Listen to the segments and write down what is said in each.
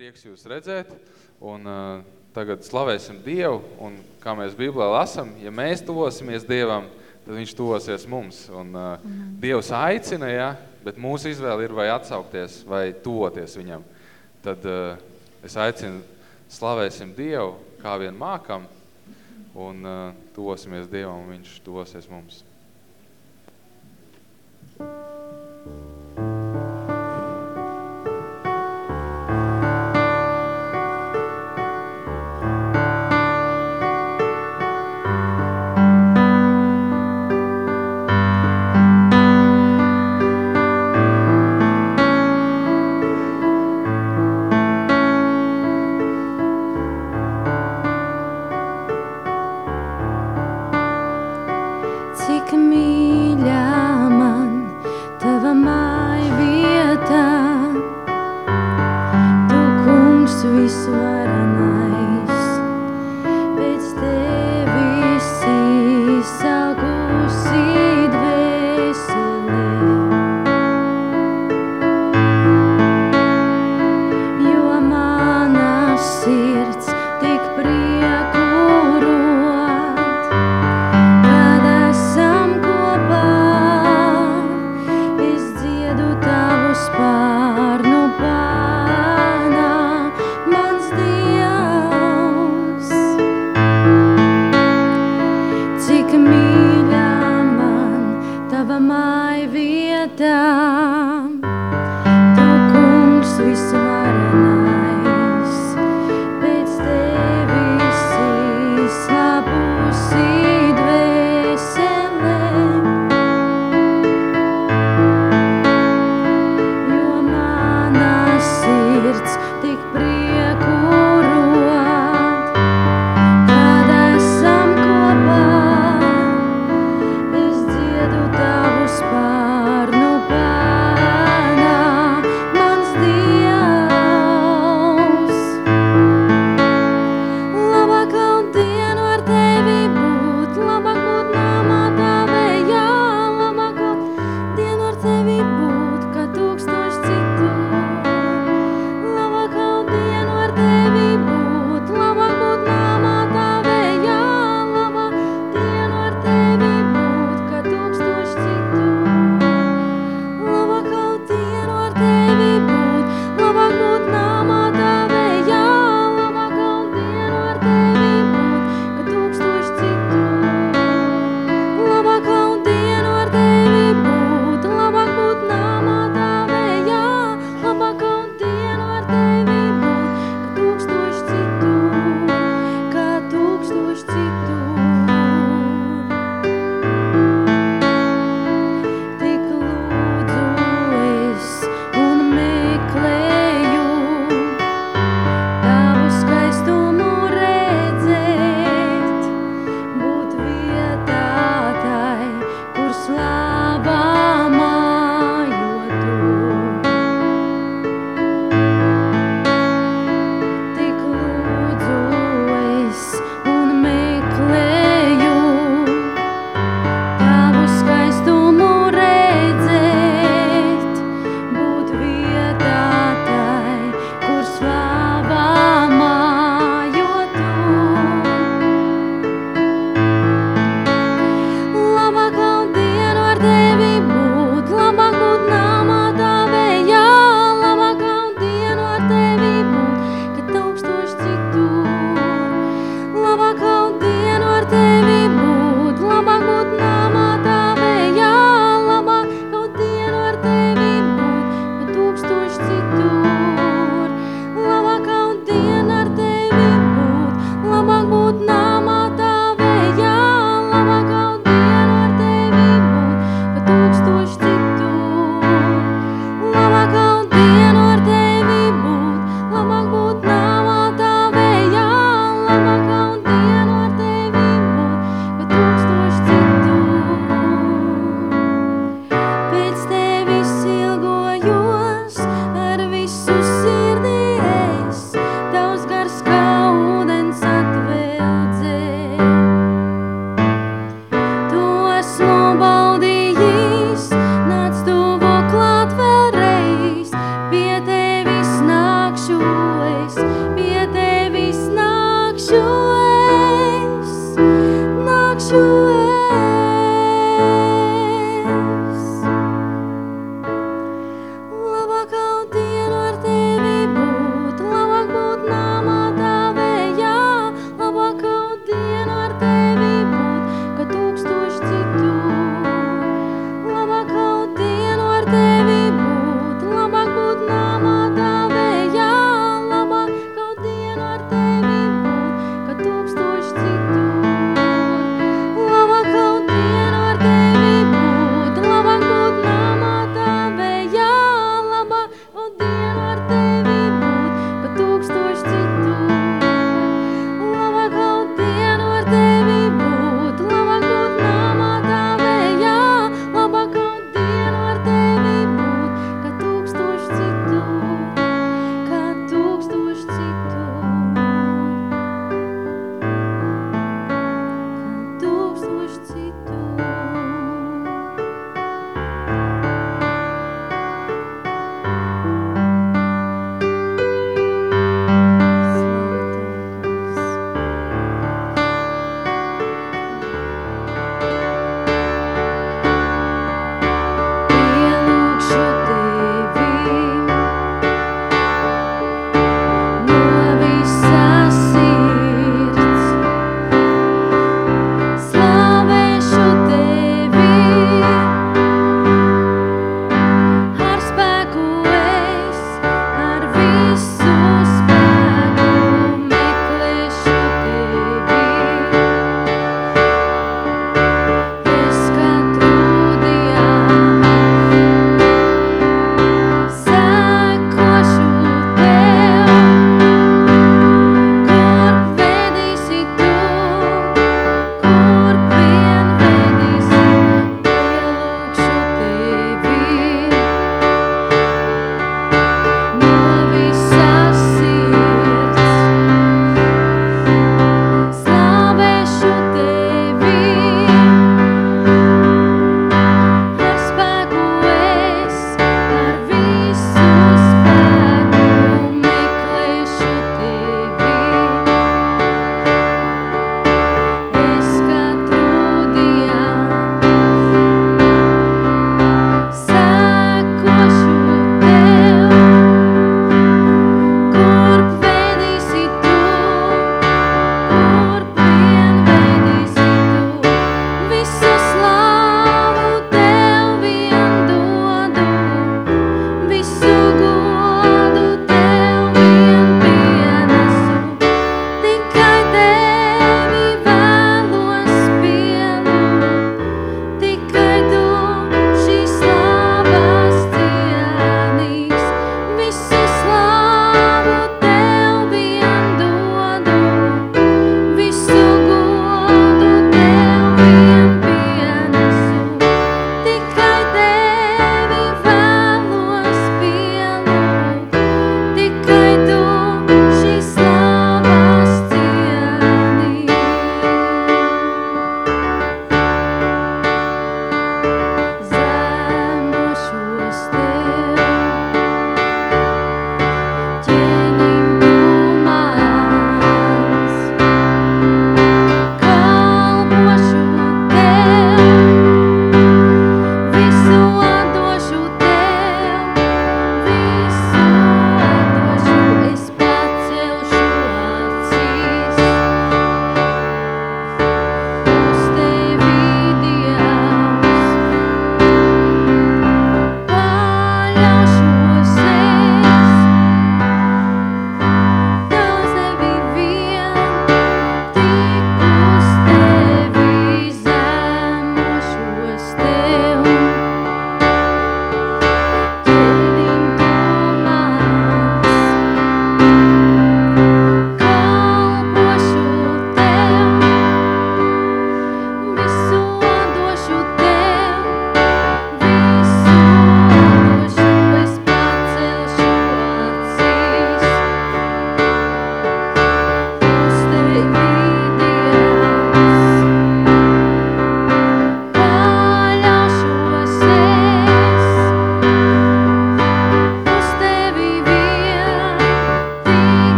prieks jūs redzēt, un uh, tagad slavēsim Dievu, un kā mēs Bībelē lasam, ja mēs tuvosimies Dievam, tad viņš tuvosies mums, un uh, mm. Dievs aicina, ja, bet mūsu izvēle ir vai atsaukties, vai tuvoties viņam. Tad uh, es aicinu, slavēsim Dievu, kā vien mākam, un uh, tuvosimies Dievam, un viņš tuvosies mums.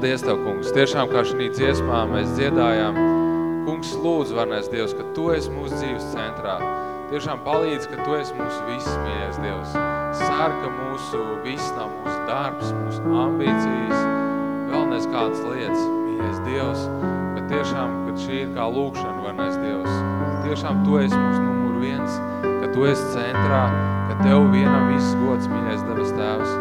Paldies Tev, kungs. Tiešām, kā šī dziesmā mēs dziedājām, kungs lūdzu, Varnais Dievs, ka Tu esi mūsu dzīves centrā. Tiešām palīdz, ka Tu esi mūsu viss, mīļais Dievs. Sarka mūsu viss nav mūsu darbs, mūsu ambīcijas, nes kādas lietas, mīļais Dievs, bet tiešām, kad šī ir kā lūkšana, Varnais Dievs, tiešām Tu esi mūsu numur viens, ka Tu esi centrā, ka Tev vienam viss gods, mīļais Debes Tēvs.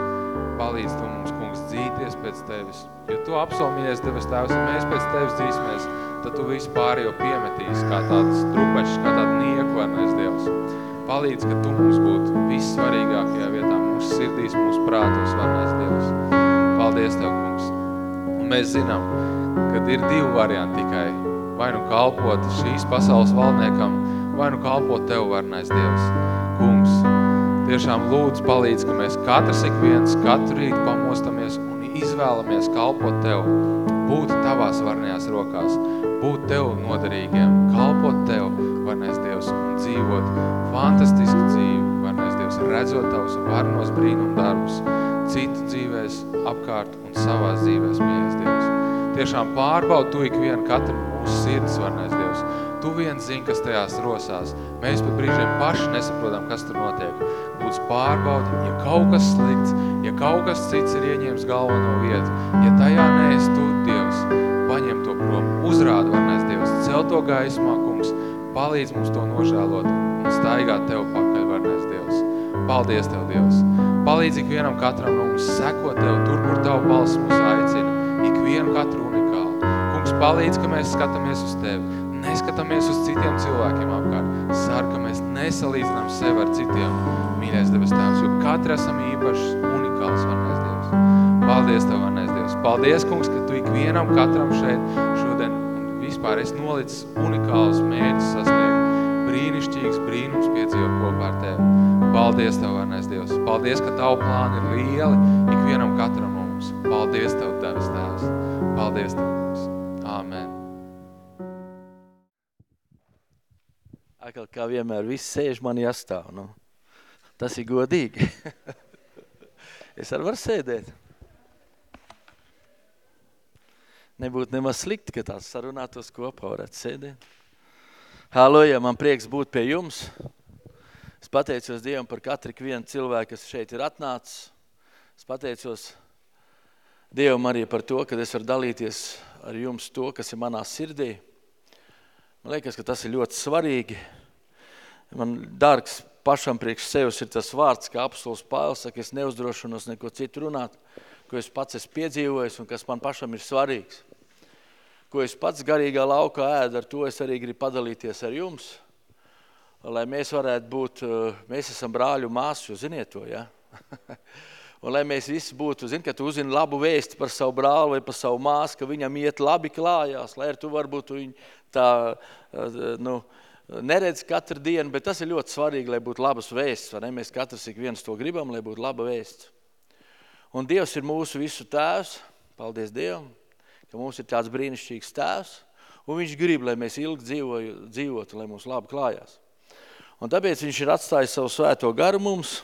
Palīdz Tu mums, kungs, dzīties pēc Tevis. Jo Tu apsolmījies, Debes Tēvs, ja mēs pēc Tevis dzīsimies, tad Tu visu pārējo piemetīsi kā tāds trupačs, kā tādu nieku, varnais Dievs. Palīdz, ka Tu mums būtu vissvarīgākajā vietā, mūsu sirdīs, mūsu prātos, varnais Dievs. Paldies Tev, kungs. Un mēs zinām, kad ir divi varianti tikai. Vai nu kalpot šīs pasaules valdniekam, vai nu kalpot Tev, varnais Dievs. Kungs, tiešām lūdzu palīdz, ka mēs katrs ik viens katru rītu pamostamies izvēlamies kalpot Tev, būt Tavās varnajās rokās, būt Tev noderīgiem, kalpot Tev, varnais Dievs, un dzīvot fantastisku dzīvi, varnais Dievs, redzot Tavus varnos brīnum darbus, citu dzīvēs apkārt un savās dzīvēs, mīļais Dievs. Tiešām pārbaud Tu ikvienu katru mūsu sirds, varnais Dievs. Tu viens zini, kas tajās rosās. Mēs pat brīžiem paši nesaprotam, kas tur notiek. Lūdzu, pārbaudi, ja kaut kas slikts, ja kaut kas cits ir ieņēmis galveno vietu, ja tajā neesi Tu, Dievs, paņem to prom, uzrāda, varnais Dievs, cel to gaismā, kungs, palīdz mums to nožēlot un staigāt Tev pakaļ, varnais Dievs. Paldies Tev, Dievs. Palīdz ikvienam katram no mums sekot Tev tur, kur Tavu balss mūs aicina, ikvienu katru unikālu. Kungs, palīdz, ka mēs skatāmies uz Tevi, neskatāmies uz citiem cilvēkiem apkārt. Sar, ka mēs nesalīdzinām sevi ar citiem, mīļais Debes Tēvs, jo katru esam īpašs. Paldies Tev, varnais Dievs. Paldies, kungs, ka Tu ikvienam katram šeit šodien un vispār esi nolicis unikālus mērķus sasniegt. Brīnišķīgs brīnums piedzīvot kopā ar Tevi. Paldies Tev, varnais Dievs. Paldies, ka Tavu plāni ir lieli ikvienam katram mums. Paldies Tev, Debes Tēvs. Paldies Tev, kungs. Āmen. Atkal, kā vienmēr, viss sēž man jāstāv. Nu. Tas ir godīgi. es arī varu sēdēt. Nebūtu nemaz slikti, ka tās sarunātos kopā varētu sēdēt. Haloja, man prieks būt pie jums. Es pateicos Dievam par katru vienu cilvēku, kas šeit ir atnācis. Es pateicos Dievam arī par to, ka es varu dalīties ar jums to, kas ir manā sirdī. Man liekas, ka tas ir ļoti svarīgi. Man dārgs pašam priekš sevis ir tas vārds, kā apstols Pāvils saka, es neuzdrošinos neko citu runāt, ko es pats esmu piedzīvojis un kas man pašam ir svarīgs. Ko es pats garīgā laukā ēdu, ar to es arī gribu padalīties ar jums, lai mēs varētu būt, eh, mēs esam brāļu māsu, jūs ziniet to, ja? Un lai mēs visi būtu, zini, ka tu uzzini labu vēsti par savu brāli vai par savu māsu, ka viņam iet labi klājās, lai ar tu varbūt viņu tā, nu, neredz katru dienu, bet tas ir ļoti svarīgi, lai būtu labas vēsts, vai ne? Mēs katrs ik viens to gribam, lai būtu laba vēsts. Un Dievs ir mūsu visu tēvs, paldies Dievam, ka mums ir tāds brīnišķīgs tēvs, un viņš grib, lai mēs ilgi dzīvoju, dzīvotu, lai mums labi klājās. Un tāpēc viņš ir atstājis savu svēto garu mums,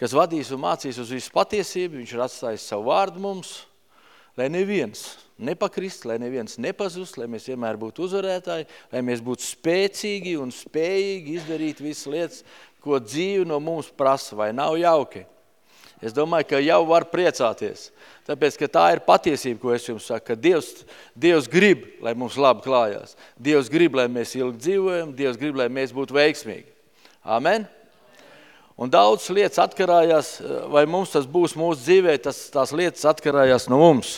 kas vadīs un mācīs uz visu patiesību, viņš ir atstājis savu vārdu mums, lai neviens nepakrist, lai neviens nepazust, lai mēs vienmēr būtu uzvarētāji, lai mēs būtu spēcīgi un spējīgi izdarīt visas lietas, ko dzīve no mums prasa, vai nav jauki. Es domāju, ka jau var priecāties, tāpēc, ka tā ir patiesība, ko es jums saku, ka Dievs, Dievs grib, lai mums labi klājās. Dievs grib, lai mēs ilgi dzīvojam, Dievs grib, lai mēs būtu veiksmīgi. Amen? Un daudz lietas atkarājās, vai mums tas būs mūsu dzīvē, tas, tās lietas atkarājās no mums.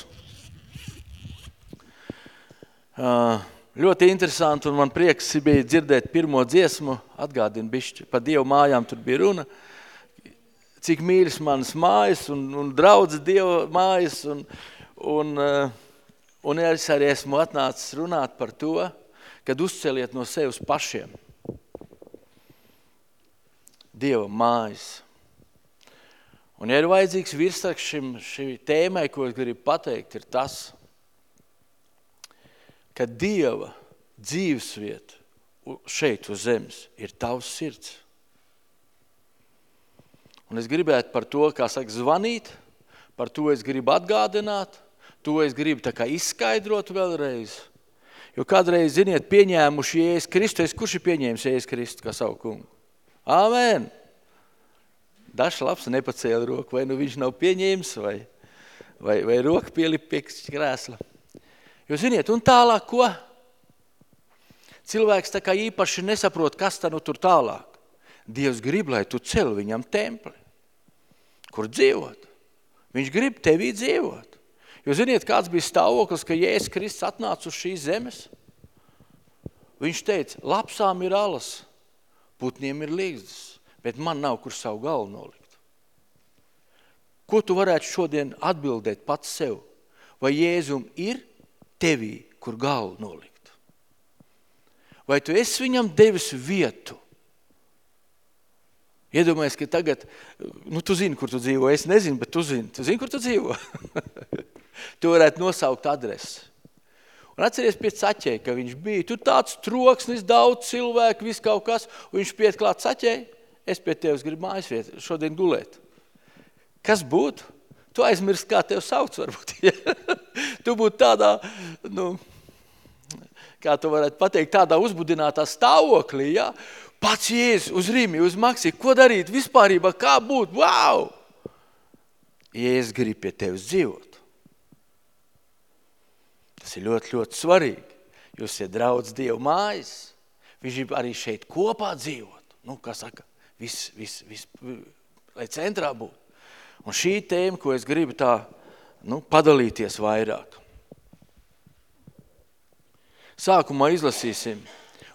Uh, ļoti interesanti, un man prieks bija dzirdēt pirmo dziesmu, atgādinu bišķi, pa Dievu mājām tur bija runa, cik mīļas manas mājas un, un draudz Dieva mājas, un, un, uh, un es arī esmu atnācis runāt par to, kad uzceliet no sevis pašiem – Dieva mājas. Un, ja ir vajadzīgs virsraksts šim, šī tēmai, ko es gribu pateikt, ir tas, ka Dieva dzīvesvieta šeit uz zemes ir tavs sirds. Un es gribētu par to, kā saka, zvanīt, par to es gribu atgādināt, to es gribu tā kā izskaidrot vēlreiz. Jo kādreiz, ziniet, pieņēmuši Jēzus Kristu, kurš ir pieņēmis Jēzus Kristu kā savu kungu? Āmen! Dažs labs nepacēla roku, vai nu viņš nav pieņēmis, vai, vai, vai roka pielip pie krēsla. Jo ziniet, un tālāk ko? Cilvēks tā kā īpaši nesaprot, kas tā nu tur tālāk. Dievs grib, lai tu cel viņam templi, kur dzīvot. Viņš grib tevī dzīvot. Jo ziniet, kāds bija stāvoklis, ka Jēzus Kristus atnāca uz šīs zemes? Viņš teica, lapsām ir alas, putniem ir līgzdas, bet man nav kur savu galvu nolikt. Ko tu varētu šodien atbildēt pats sev? Vai Jēzum ir tevī, kur galvu nolikt? Vai tu esi viņam devis vietu? Iedomājies, ka tagad, nu tu zini, kur tu dzīvo, es nezinu, bet tu zini, tu zini, kur tu dzīvo. tu varētu nosaukt adresi. Un atceries pie saķē, ka viņš bija, tur tāds troksnis, daudz cilvēku, viss kaut kas, un viņš piet klāt saķē, es pie tevis gribu mājas vietu, šodien gulēt. Kas būtu? Tu aizmirst, kā tev sauc varbūt. tu būtu tādā, nu, kā tu varētu pateikt, tādā uzbudinātā stāvoklī, ja? Pats Jēzus uz Rīmi, uz Maksī, ko darīt vispārībā, kā būt, wow! Jēzus grib pie tevis dzīvot. Tas ir ļoti, ļoti svarīgi. Jūs esat draudz Dievu mājas. Viņš grib arī šeit kopā dzīvot. Nu, kā saka, vis, vis, vis, lai centrā būtu. Un šī tēma, ko es gribu tā nu, padalīties vairāk. Sākumā izlasīsim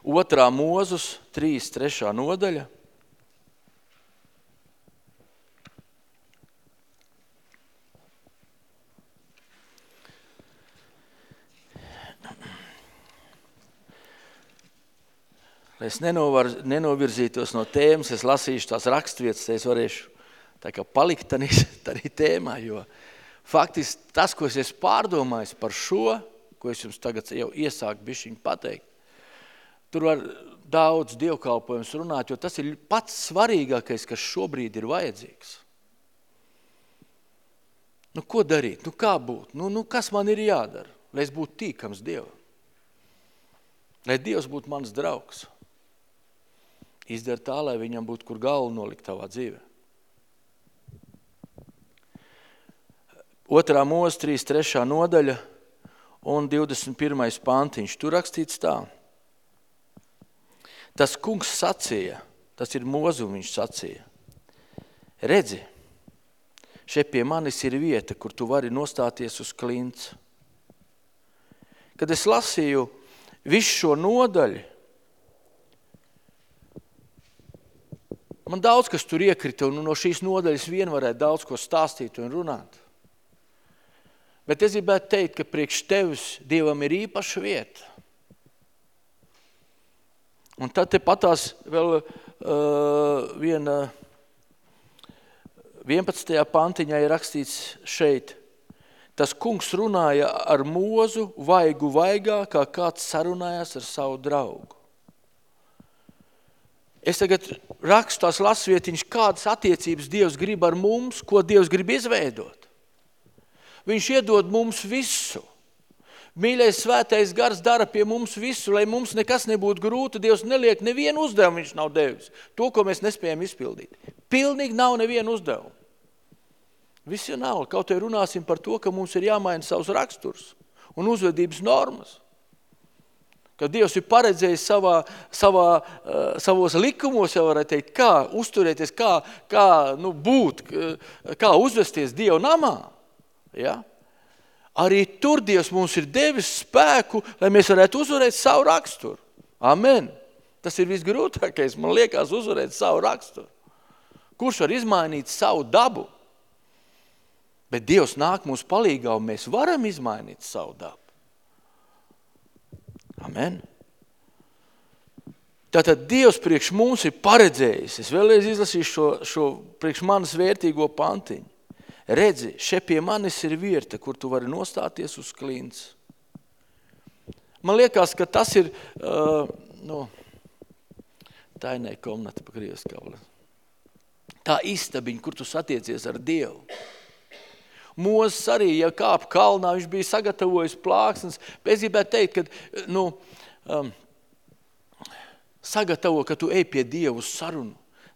otrā mūzus 3, 3 nodaļa. lai es nenovar, nenovirzītos no tēmas, es lasīšu tās rakstvietas, es varēšu tā kā palikt tādā tēmā, jo faktiski tas, ko es esmu pārdomājis par šo, ko es jums tagad jau iesāku bišķiņu pateikt, tur var daudz dievkalpojums runāt, jo tas ir pats svarīgākais, kas šobrīd ir vajadzīgs. Nu, ko darīt? Nu, kā būt? Nu, nu, kas man ir jādara, lai es būtu tīkams Dievam? Lai Dievs būtu mans draugs izdara tā, lai viņam būtu kur galvu nolikt tavā dzīvē. Otrā mūs, 3, 3 nodaļa, un 21. pantiņš. Tur rakstīts tā. Tas kungs sacīja, tas ir mozu viņš sacīja. Redzi, šeit pie manis ir vieta, kur tu vari nostāties uz klints. Kad es lasīju visu šo nodaļu, man daudz kas tur iekrita, un no šīs nodaļas vien varētu daudz ko stāstīt un runāt. Bet es gribētu teikt, ka priekš tevis Dievam ir īpaša vieta. Un tad te patās vēl uh, viena 11. pantiņā ir rakstīts šeit. Tas kungs runāja ar mozu vaigu vaigā, kā kāds sarunājās ar savu draugu. Es tagad rakstu tās lasvietiņas, kādas attiecības Dievs grib ar mums, ko Dievs grib izveidot. Viņš iedod mums visu. Mīļais svētais gars dara pie mums visu, lai mums nekas nebūtu grūti. Dievs neliek nevienu uzdevumu, viņš nav devis. To, ko mēs nespējam izpildīt. Pilnīgi nav nevienu uzdevumu. Viss ir nav. Kaut arī runāsim par to, ka mums ir jāmaina savs raksturs un uzvedības normas. Ka Dievs ir paredzējis savā, savā, uh, savos likumos, jau varētu teikt, kā uzturēties, kā, kā nu, būt, kā uzvesties Dieva namā. Ja? Arī tur Dievs mums ir devis spēku, lai mēs varētu uzvarēt savu raksturu. Amen. Tas ir visgrūtākais, man liekas, uzvarēt savu raksturu. Kurš var izmainīt savu dabu? Bet Dievs nāk mums palīgā, un mēs varam izmainīt savu dabu. Amen. Tātad Dievs priekš mums ir paredzējis, es vēlreiz izlasīšu šo, šo priekš manas vērtīgo pantiņu redzi, šeit pie manis ir vieta, kur tu vari nostāties uz klints. Man liekas, ka tas ir, uh, nu, tainē komnata pa krieviskavle. Tā istabiņa, kur tu satiecies ar Dievu. Mūzes arī, ja kāp kalnā, viņš bija sagatavojis plāksnes. Es gribētu teikt, ka, nu, um, sagatavo, ka tu ej pie Dievu sarunu.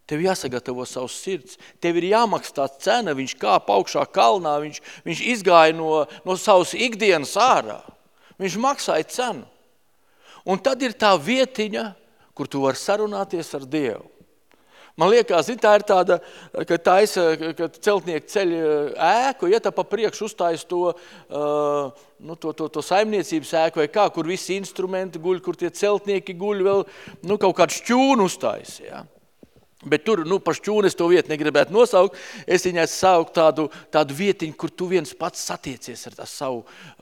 Tev jāsagatavo savs sirds. Tev ir jāmaksā cena. Viņš kāp augšā kalnā, viņš, viņš izgāja no, no savas ikdienas ārā. Viņš maksāja cenu. Un tad ir tā vietiņa, kur tu vari sarunāties ar Dievu. Man liekas, tā ir tāda, ka taisa, ka celtnieki ceļ ēku, ja tā pa priekšu uztājas to, nu, to, to, to saimniecības ēku vai kā, kur visi instrumenti guļ, kur tie celtnieki guļ vēl, nu, kaut kādu šķūnu uztājas, ja. Bet tur, nu, par šķūnu es to vietu negribētu nosaukt. Es viņai saukt tādu, tādu vietiņu, kur tu viens pats satiecies ar savu,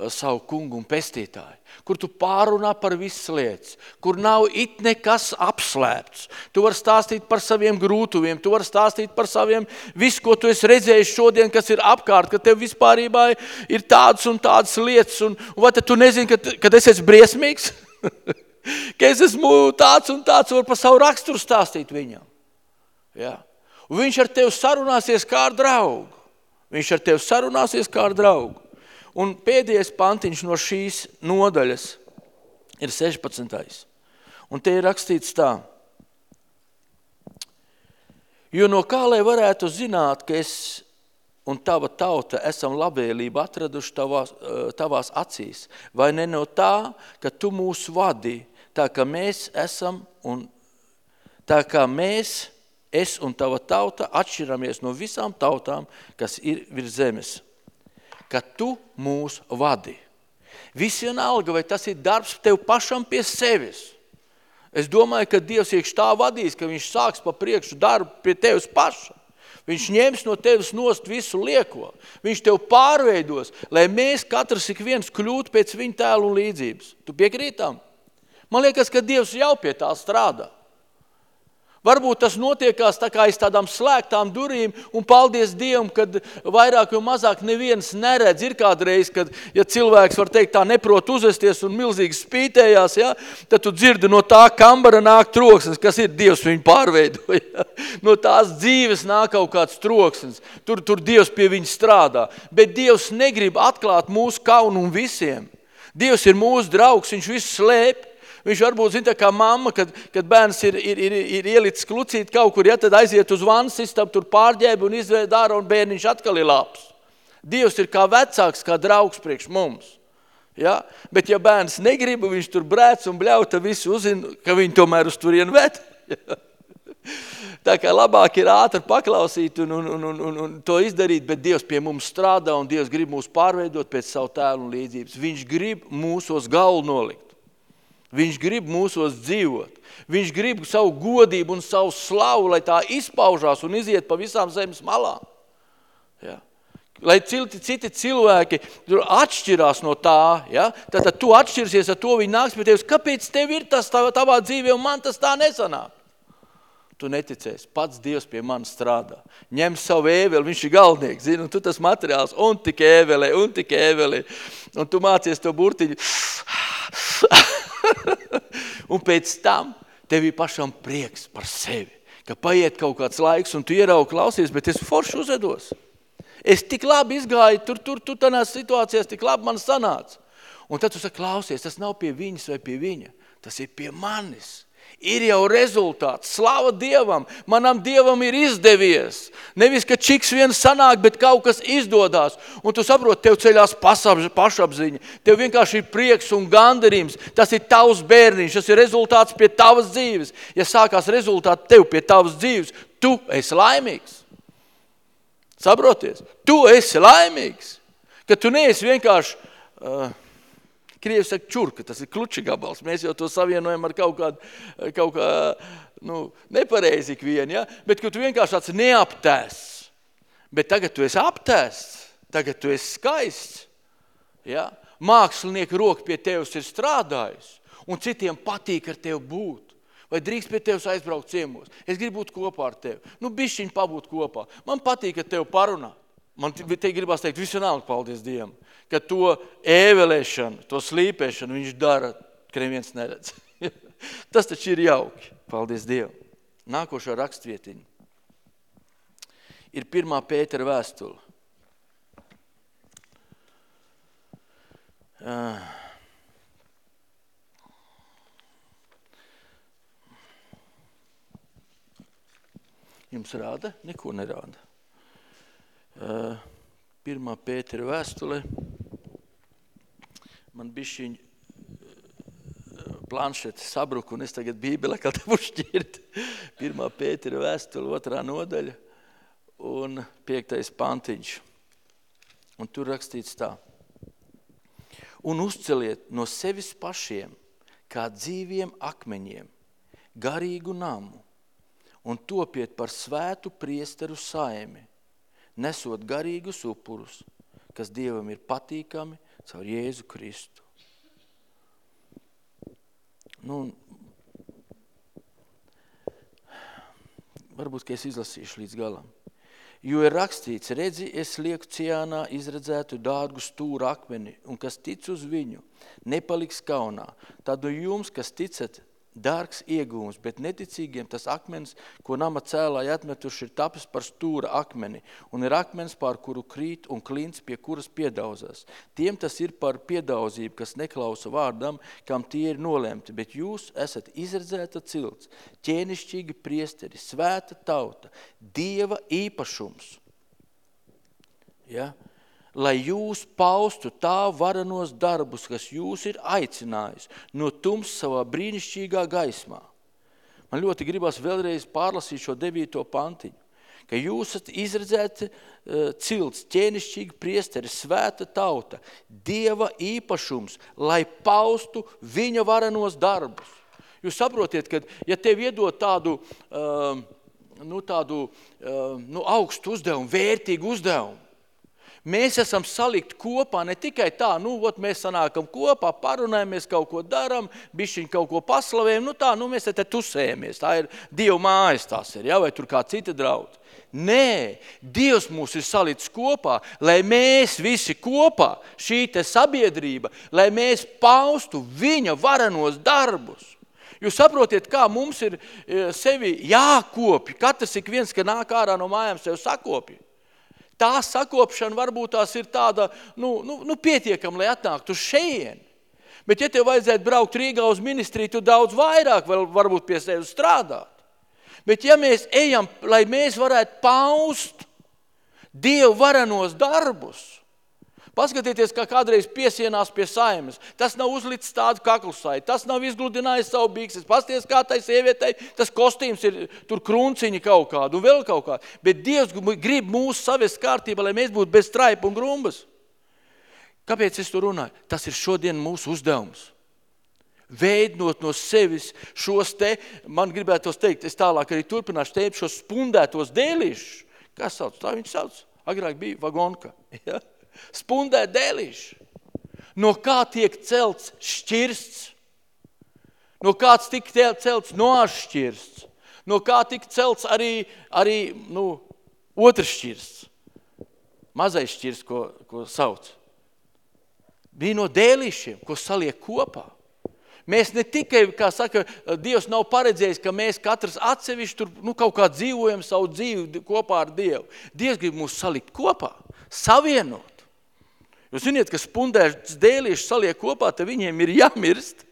savu kungu un pestītāju. Kur tu pārunā par visas lietas. Kur nav it nekas apslēpts. Tu vari stāstīt par saviem grūtuviem. Tu vari stāstīt par saviem visu, ko tu esi redzējis šodien, kas ir apkārt. Ka tev vispārībā ir tādas un tādas lietas. Un vai tad tu nezini, ka, kad es esmu briesmīgs? ka es esmu tāds un tāds. Var par savu raksturu stāstīt viņam. Ja? Un viņš ar tevi sarunāsies kā ar draugu. Viņš ar tevi sarunāsies kā ar draugu. Un pēdējais pantiņš no šīs nodaļas ir 16. Un te ir rakstīts tā. Jo no kā lai varētu zināt, ka es un tava tauta esam labvēlību atraduši tavās, eh, tavās acīs, vai ne no tā, ka tu mūs vadi, tā kā mēs esam un tā kā mēs es un tava tauta atšķiramies no visām tautām, kas ir virs zemes. Ka tu mūs vadi. Viss vienalga, vai tas ir darbs tev pašam pie sevis. Es domāju, ka Dievs iekš tā vadīs, ka viņš sāks pa priekšu darbu pie tevis paša. Viņš ņems no tevis nost visu lieko. Viņš tev pārveidos, lai mēs katrs ik viens kļūtu pēc viņa tēlu un līdzības. Tu piekrītam? Man liekas, ka Dievs jau pie tā strādā. Varbūt tas notiekās tā kā aiz tādām slēgtām durīm, un paldies Dievam, kad vairāk vai mazāk neviens neredz. Ir kādreiz, kad ja cilvēks var teikt tā neprot uzvesties un milzīgi spītējās, ja, tad tu dzirdi no tā kambara nāk troksnis, kas ir Dievs viņu pārveidoja. No tās dzīves nāk kaut kāds troksnis, tur, tur Dievs pie viņa strādā. Bet Dievs negrib atklāt mūsu kaunu un visiem. Dievs ir mūsu draugs, viņš visu slēp. Viņš varbūt zina, kā mamma, kad, kad bērns ir, ir, ir, ir ielicis klucīt kaut kur, ja tad aiziet uz vannas istabu, tur pārģēbi un izvēd ārā un bērniņš atkal ir labs. Dievs ir kā vecāks, kā draugs priekš mums. Ja? Bet ja bērns negrib, viņš tur brēc un bļauj, tad visi uzzina, ka viņi tomēr uz turienu ved. Tā kā labāk ir ātri paklausīt un, un, un, un, un to izdarīt, bet Dievs pie mums strādā un Dievs grib mūs pārveidot pēc savu tēlu un līdzības. Viņš grib mūsos galvu nolikt. Viņš grib mūsos dzīvot. Viņš grib savu godību un savu slavu, lai tā izpaužās un iziet pa visām zemes malām. Ja? Lai citi, citi cilvēki atšķirās no tā, ja? tad, tad tu atšķirsies ar to, viņi nāks pie tevis, kāpēc tev ir tas tavā, dzīvē un man tas tā nesanāk? Tu neticēsi, pats Dievs pie manis strādā. Ņem savu ēveli, viņš ir galvnieks, zini, un tu tas materiāls, un tik ēveli, un tik ēveli, un tu mācies to burtiņu. Un pēc tam tev ir pašam prieks par sevi, ka paiet kaut kāds laiks, un tu ieraugi klausies, bet es forši uzedos. Es tik labi izgāju, tur, tur, tur tādās situācijās tik labi man sanāca. Un tad tu saki, klausies, tas nav pie viņas vai pie viņa, tas ir pie manis. Ir jau rezultāts. Slava Dievam. Manam Dievam ir izdevies. Nevis, ka čiks viens sanāk, bet kaut kas izdodās. Un tu saproti, tev ceļās pašapziņa. Tev vienkārši ir prieks un gandarījums. Tas ir tavs bērniņš. Tas ir rezultāts pie tavas dzīves. Ja sākās rezultāti tev pie tavas dzīves, tu esi laimīgs. Saproties? Tu esi laimīgs, ka tu neesi vienkārši, uh, Krievi saka čurka, tas ir kluči gabals, mēs jau to savienojam ar kaut kādu, kaut kā, nu, nepareizi ikvien, ja? bet ka tu vienkārši tāds neaptēsts, bet tagad tu esi aptēsts, tagad tu esi skaists, ja? mākslinieka roka pie tevis ir strādājusi, un citiem patīk ar tevi būt. Vai drīkst pie tevis aizbraukt ciemos? Es gribu būt kopā ar tevi. Nu, bišķiņ pabūt kopā. Man patīk, ka tev parunā. Man te gribās teikt, visu nāku, paldies Dievam, ka to ēvelēšanu, to slīpēšanu viņš dara, ka neviens neredz. Tas taču ir jauki. Paldies Dievam. Nākošā rakstvietiņa ir pirmā Pētera vēstule. Jums rāda? Neko nerāda. Pirmā Pētera vēstule. Man bišķiņ planšete sabruka, un es tagad bībele kā tev šķirt. Pirmā Pētera vēstule, otrā nodaļa un piektais pantiņš. Un tur rakstīts tā. Un uzceliet no sevis pašiem, kā dzīviem akmeņiem, garīgu namu, un topiet par svētu priesteru saimi, nesot garīgus upurus, kas Dievam ir patīkami caur Jēzu Kristu. Nu, varbūt, ka es izlasīšu līdz galam. Jo ir rakstīts, redzi, es lieku ciānā izredzētu dārgu stūru akmeni, un kas tic uz viņu, nepaliks kaunā. Tad jums, kas ticat dārgs iegūms, bet neticīgiem tas akmens, ko nama cēlāji atmetuši, ir tapis par stūra akmeni, un ir akmens, pār kuru krīt un klints, pie kuras piedauzās. Tiem tas ir par piedauzību, kas neklausa vārdam, kam tie ir nolemti, bet jūs esat izredzēta cilts, ķēnišķīgi priesteri, svēta tauta, Dieva īpašums. Ja? Lai jūs paustu tā varenos darbus, kas jūs ir aicinājis no tums savā brīnišķīgā gaismā. Man ļoti gribas vēlreiz pārlasīt šo devīto pantiņu, ka jūs esat izredzēti uh, cilts, ķēnišķīgi priesteri, svēta tauta, Dieva īpašums, lai paustu viņa varenos darbus. Jūs saprotiet, ka ja tev iedod tādu, uh, nu, tādu uh, nu, augstu uzdevumu, vērtīgu uzdevumu, Mēs esam salikti kopā ne tikai tā, nu, ot, mēs sanākam kopā, parunājamies, kaut ko daram, bišķiņ kaut ko paslavējam, nu tā, nu, mēs te, tusējamies, tā ir Dieva mājas tās ir, ja, vai tur kā cita draudz. Nē, Dievs mūs ir salicis kopā, lai mēs visi kopā, šī te sabiedrība, lai mēs paustu viņa varenos darbus. Jūs saprotiet, kā mums ir e, sevi jākopja, katrs ik viens, ka nāk ārā no mājām, sev sakopja tā sakopšana varbūt tās ir tāda, nu, nu, nu pietiekama, lai atnāktu šejieni. Bet ja tev vajadzētu braukt Rīgā uz ministriju, tu daudz vairāk vēl varbūt pie sevis strādāt. Bet ja mēs ejam, lai mēs varētu paust Dievu varenos darbus, Paskatieties, kā kādreiz piesienās pie saimes. Tas nav uzlicis tādu kaklusai, tas nav izgludinājis savu bikses. Pasties, kā tai sievietei, tas kostīms ir tur krunciņi kaut kādu un vēl kaut kādu. Bet Dievs grib mūsu savest kārtībā, lai mēs būtu bez straipa un grumbas. Kāpēc es to runāju? Tas ir šodien mūsu uzdevums. Veidot no sevis šos te, man gribētos teikt, es tālāk arī turpināšu teikt šos spundētos dēlīšus. Kā sauc? Tā viņš sauc. Agrāk bija vagonka. Ja? Spundē dēlīši. No kā tiek celts šķirsts? No kāds tika celts nošķirsts? No kā tika celts arī, arī nu, otrs šķirsts? Mazais šķirsts, ko, ko sauc. Bija no dēlīšiem, ko saliek kopā. Mēs ne tikai, kā saka, Dievs nav paredzējis, ka mēs katrs atsevišķi tur nu, kaut kā dzīvojam savu dzīvi kopā ar Dievu. Dievs grib mūs salikt kopā, savienot. Jūs ziniet, ka spundēšas dēlīši saliek kopā, tad viņiem ir jāmirst,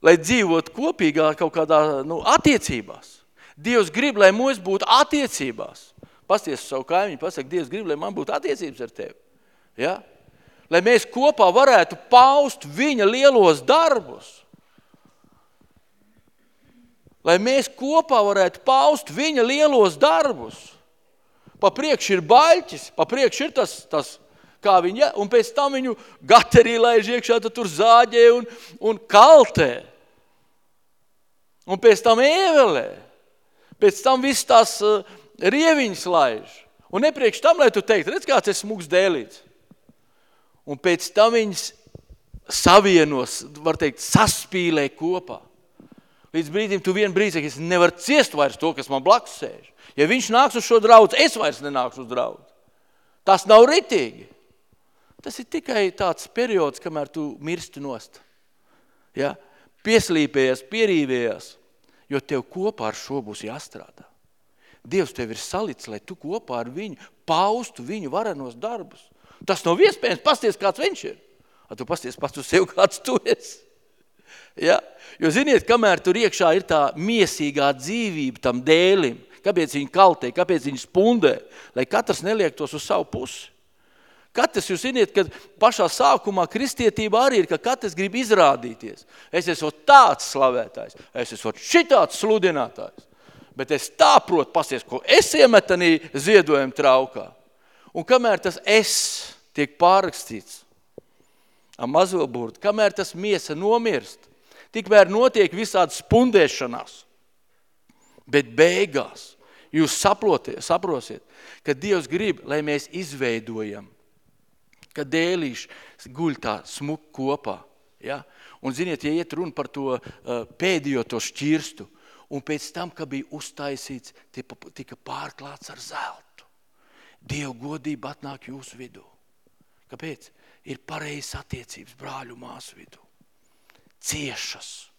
lai dzīvot kopīgā kaut kādā nu, attiecībās. Dievs grib, lai mums būtu attiecībās. Pasties savu kaimiņu, pasaka, Dievs grib, lai man būtu attiecības ar tevi. Ja? Lai mēs kopā varētu paust viņa lielos darbus. Lai mēs kopā varētu paust viņa lielos darbus. Pa priekš ir baļķis, pa priekš ir tas, tas kā viņa, un pēc tam viņu gaterī laiž iekšā, tad tur zāģē un, un kaltē. Un pēc tam ēvelē. Pēc tam viss tās uh, rieviņas laiž. Un nepriekš tam, lai tu teikt, redz, kāds ir smugs dēlīts. Un pēc tam viņas savienos, var teikt, saspīlē kopā. Līdz brīdim tu vienu brīdi, es nevaru ciest vairs to, kas man blakus sēž. Ja viņš nāks uz šo draudz, es vairs nenākšu uz draudz. Tas nav ritīgi. Tas ir tikai tāds periods, kamēr tu mirsti nost. Ja? Pieslīpējies, pierīvējies, jo tev kopā ar šo būs jāstrādā. Dievs tev ir salicis, lai tu kopā ar viņu paustu viņu varenos darbus. Tas nav iespējams, pasties, kāds viņš ir. A tu pasties pats uz sevi, kāds tu esi. Ja? Jo ziniet, kamēr tur iekšā ir tā miesīgā dzīvība tam dēlim, kāpēc viņi kaltē, kāpēc viņi spundē, lai katrs neliektos uz savu pusi. Katrs, jūs ziniet, ka pašā sākumā kristietība arī ir, ka katrs grib izrādīties. Es esmu tāds slavētājs, es esmu šitāds sludinātājs. Bet es tā protu pasies, ko es iemetanī ziedojumu traukā. Un kamēr tas es tiek pārrakstīts ar mazo burtu, kamēr tas miesa nomirst, tikmēr notiek visādi spundēšanās. Bet beigās jūs saprotiet, saprosiet, ka Dievs grib, lai mēs izveidojam – ka dēlīši guļ tā smuk kopā. Ja? Un ziniet, ja iet runa par to uh, pēdējo to šķirstu, un pēc tam, ka bija uztaisīts, tika pārklāts ar zeltu. Dievu godība atnāk jūsu vidū. Kāpēc? Ir pareizas attiecības brāļu māsu vidū. Ciešas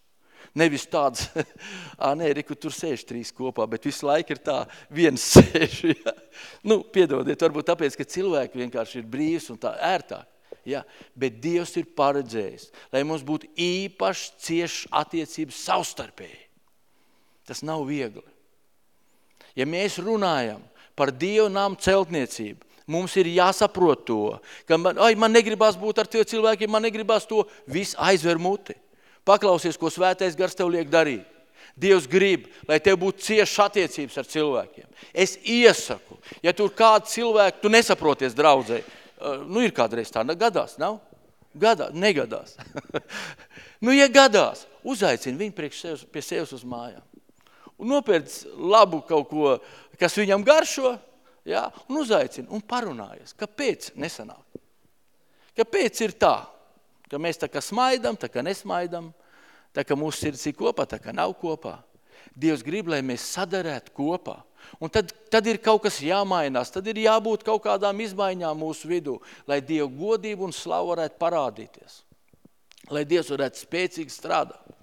Nevis tāds, ā, nē, Riku, tur sēž trīs kopā, bet visu laiku ir tā, viens sēž. Ja? Nu, piedodiet, varbūt tāpēc, ka cilvēki vienkārši ir brīvs un tā ērtāk. Ja? Bet Dievs ir paredzējis, lai mums būtu īpaši ciešas attiecības savstarpēji. Tas nav viegli. Ja mēs runājam par Dievu nām celtniecību, mums ir jāsaprot to, ka man, ai, man negribās būt ar tie cilvēkiem, man negribās to, viss aizver muti. Paklausies, ko svētais gars tev liek darīt. Dievs grib, lai tev būtu cieši attiecības ar cilvēkiem. Es iesaku, ja tur kādu cilvēku, tu nesaproties draudzē, uh, nu ir kādreiz tā, gadās, nav? Gadā, negadās. nu, ja gadās, uzaicini viņu priekš sevis, pie sevis uz mājām. Un nopērc labu kaut ko, kas viņam garšo, ja, un uzaicini, un parunājies. Kāpēc nesanāk? Kāpēc ir tā? Ka mēs tā kā smaidam, tā kā nesmaidam, tā kā mūsu sirds ir kopā, tā kā nav kopā. Dievs grib, lai mēs sadarētu kopā. Un tad, tad ir kaut kas jāmainās, tad ir jābūt kaut kādām izmaiņām mūsu vidū, lai Dieva godība un slava varētu parādīties. Lai Dievs varētu spēcīgi strādāt.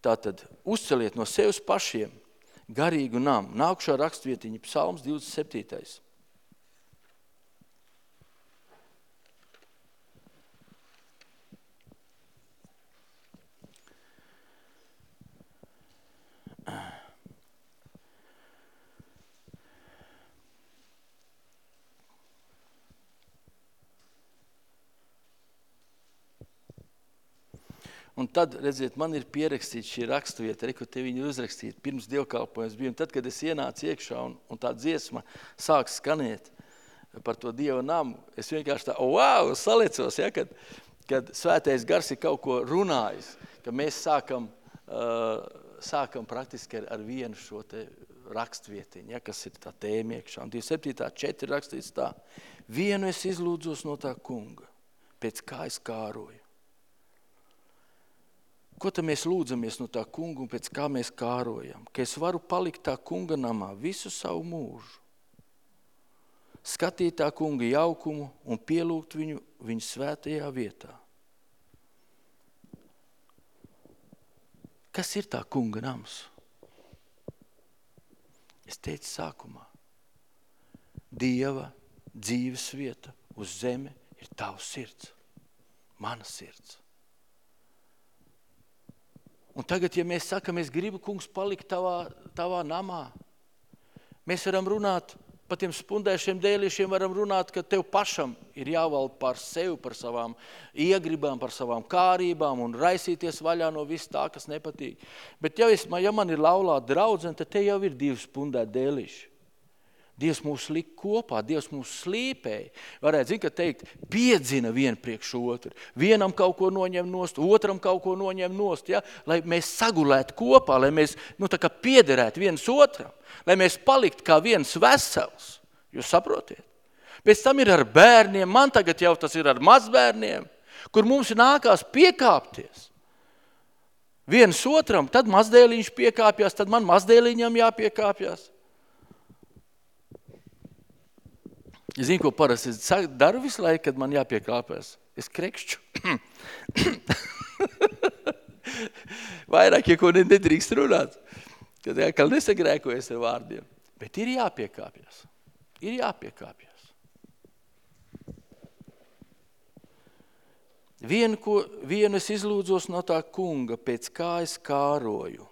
Tātad uzceliet no sevis pašiem garīgu namu. Nākušā rakstvietiņa psalms 27. Un tad, redziet, man ir pierakstīts šī rakstvieta, re, kur te viņi ir uzrakstīti pirms dievkalpojums bija. Un tad, kad es ienācu iekšā un, un tā dziesma sāk skanēt par to Dieva namu, es vienkārši tā, wow, salicos, ja, kad, kad svētais gars ir kaut ko runājis, ka mēs sākam, uh, sākam praktiski ar, ar vienu šo te rakstvietiņu, ja, kas ir tā tēma iekšā. Un 27. 4 rakstīts tā, vienu es izlūdzos no tā kunga, pēc kā es kāroju. Ko tad mēs lūdzamies no tā kunga un pēc kā mēs kārojam? Ka es varu palikt tā kunga namā visu savu mūžu. Skatīt tā kunga jaukumu un pielūgt viņu viņa svētajā vietā. Kas ir tā kunga nams? Es teicu sākumā, Dieva dzīves vieta uz zeme ir tavs sirds, mana sirds. Un tagad, ja mēs sakam, es gribu, kungs, palikt tavā, tavā namā, mēs varam runāt par tiem spundēšiem dēliešiem varam runāt, ka tev pašam ir jāvalda par sevi, par savām iegribām, par savām kārībām un raisīties vaļā no viss tā, kas nepatīk. Bet ja, es, ja man ir laulā draudzene, tad te jau ir divi spundēti dēliši. Dievs mūs lika kopā, Dievs mūs slīpēja. Varētu zin, ka teikt, piedzina vienu priekš otru. Vienam kaut ko noņem nost, otram kaut ko noņem nost, ja? lai mēs sagulētu kopā, lai mēs nu, tā kā piederētu viens otram, lai mēs paliktu kā viens vesels. Jūs saprotiet? Pēc tam ir ar bērniem, man tagad jau tas ir ar mazbērniem, kur mums nākās piekāpties. Viens otram, tad mazdēliņš piekāpjas, tad man mazdēliņam jāpiekāpjas. Es zinu, ko parasti es daru visu laiku, kad man jāpiekāpjas. Es krekšķu. Vairāk, ja ko nedrīkst runāt. Kad atkal nesagrēkojas ar vārdiem. Bet ir jāpiekāpjas. Ir jāpiekāpjas. Vienu, ko, vienu es izlūdzos no tā kunga, pēc kā es kāroju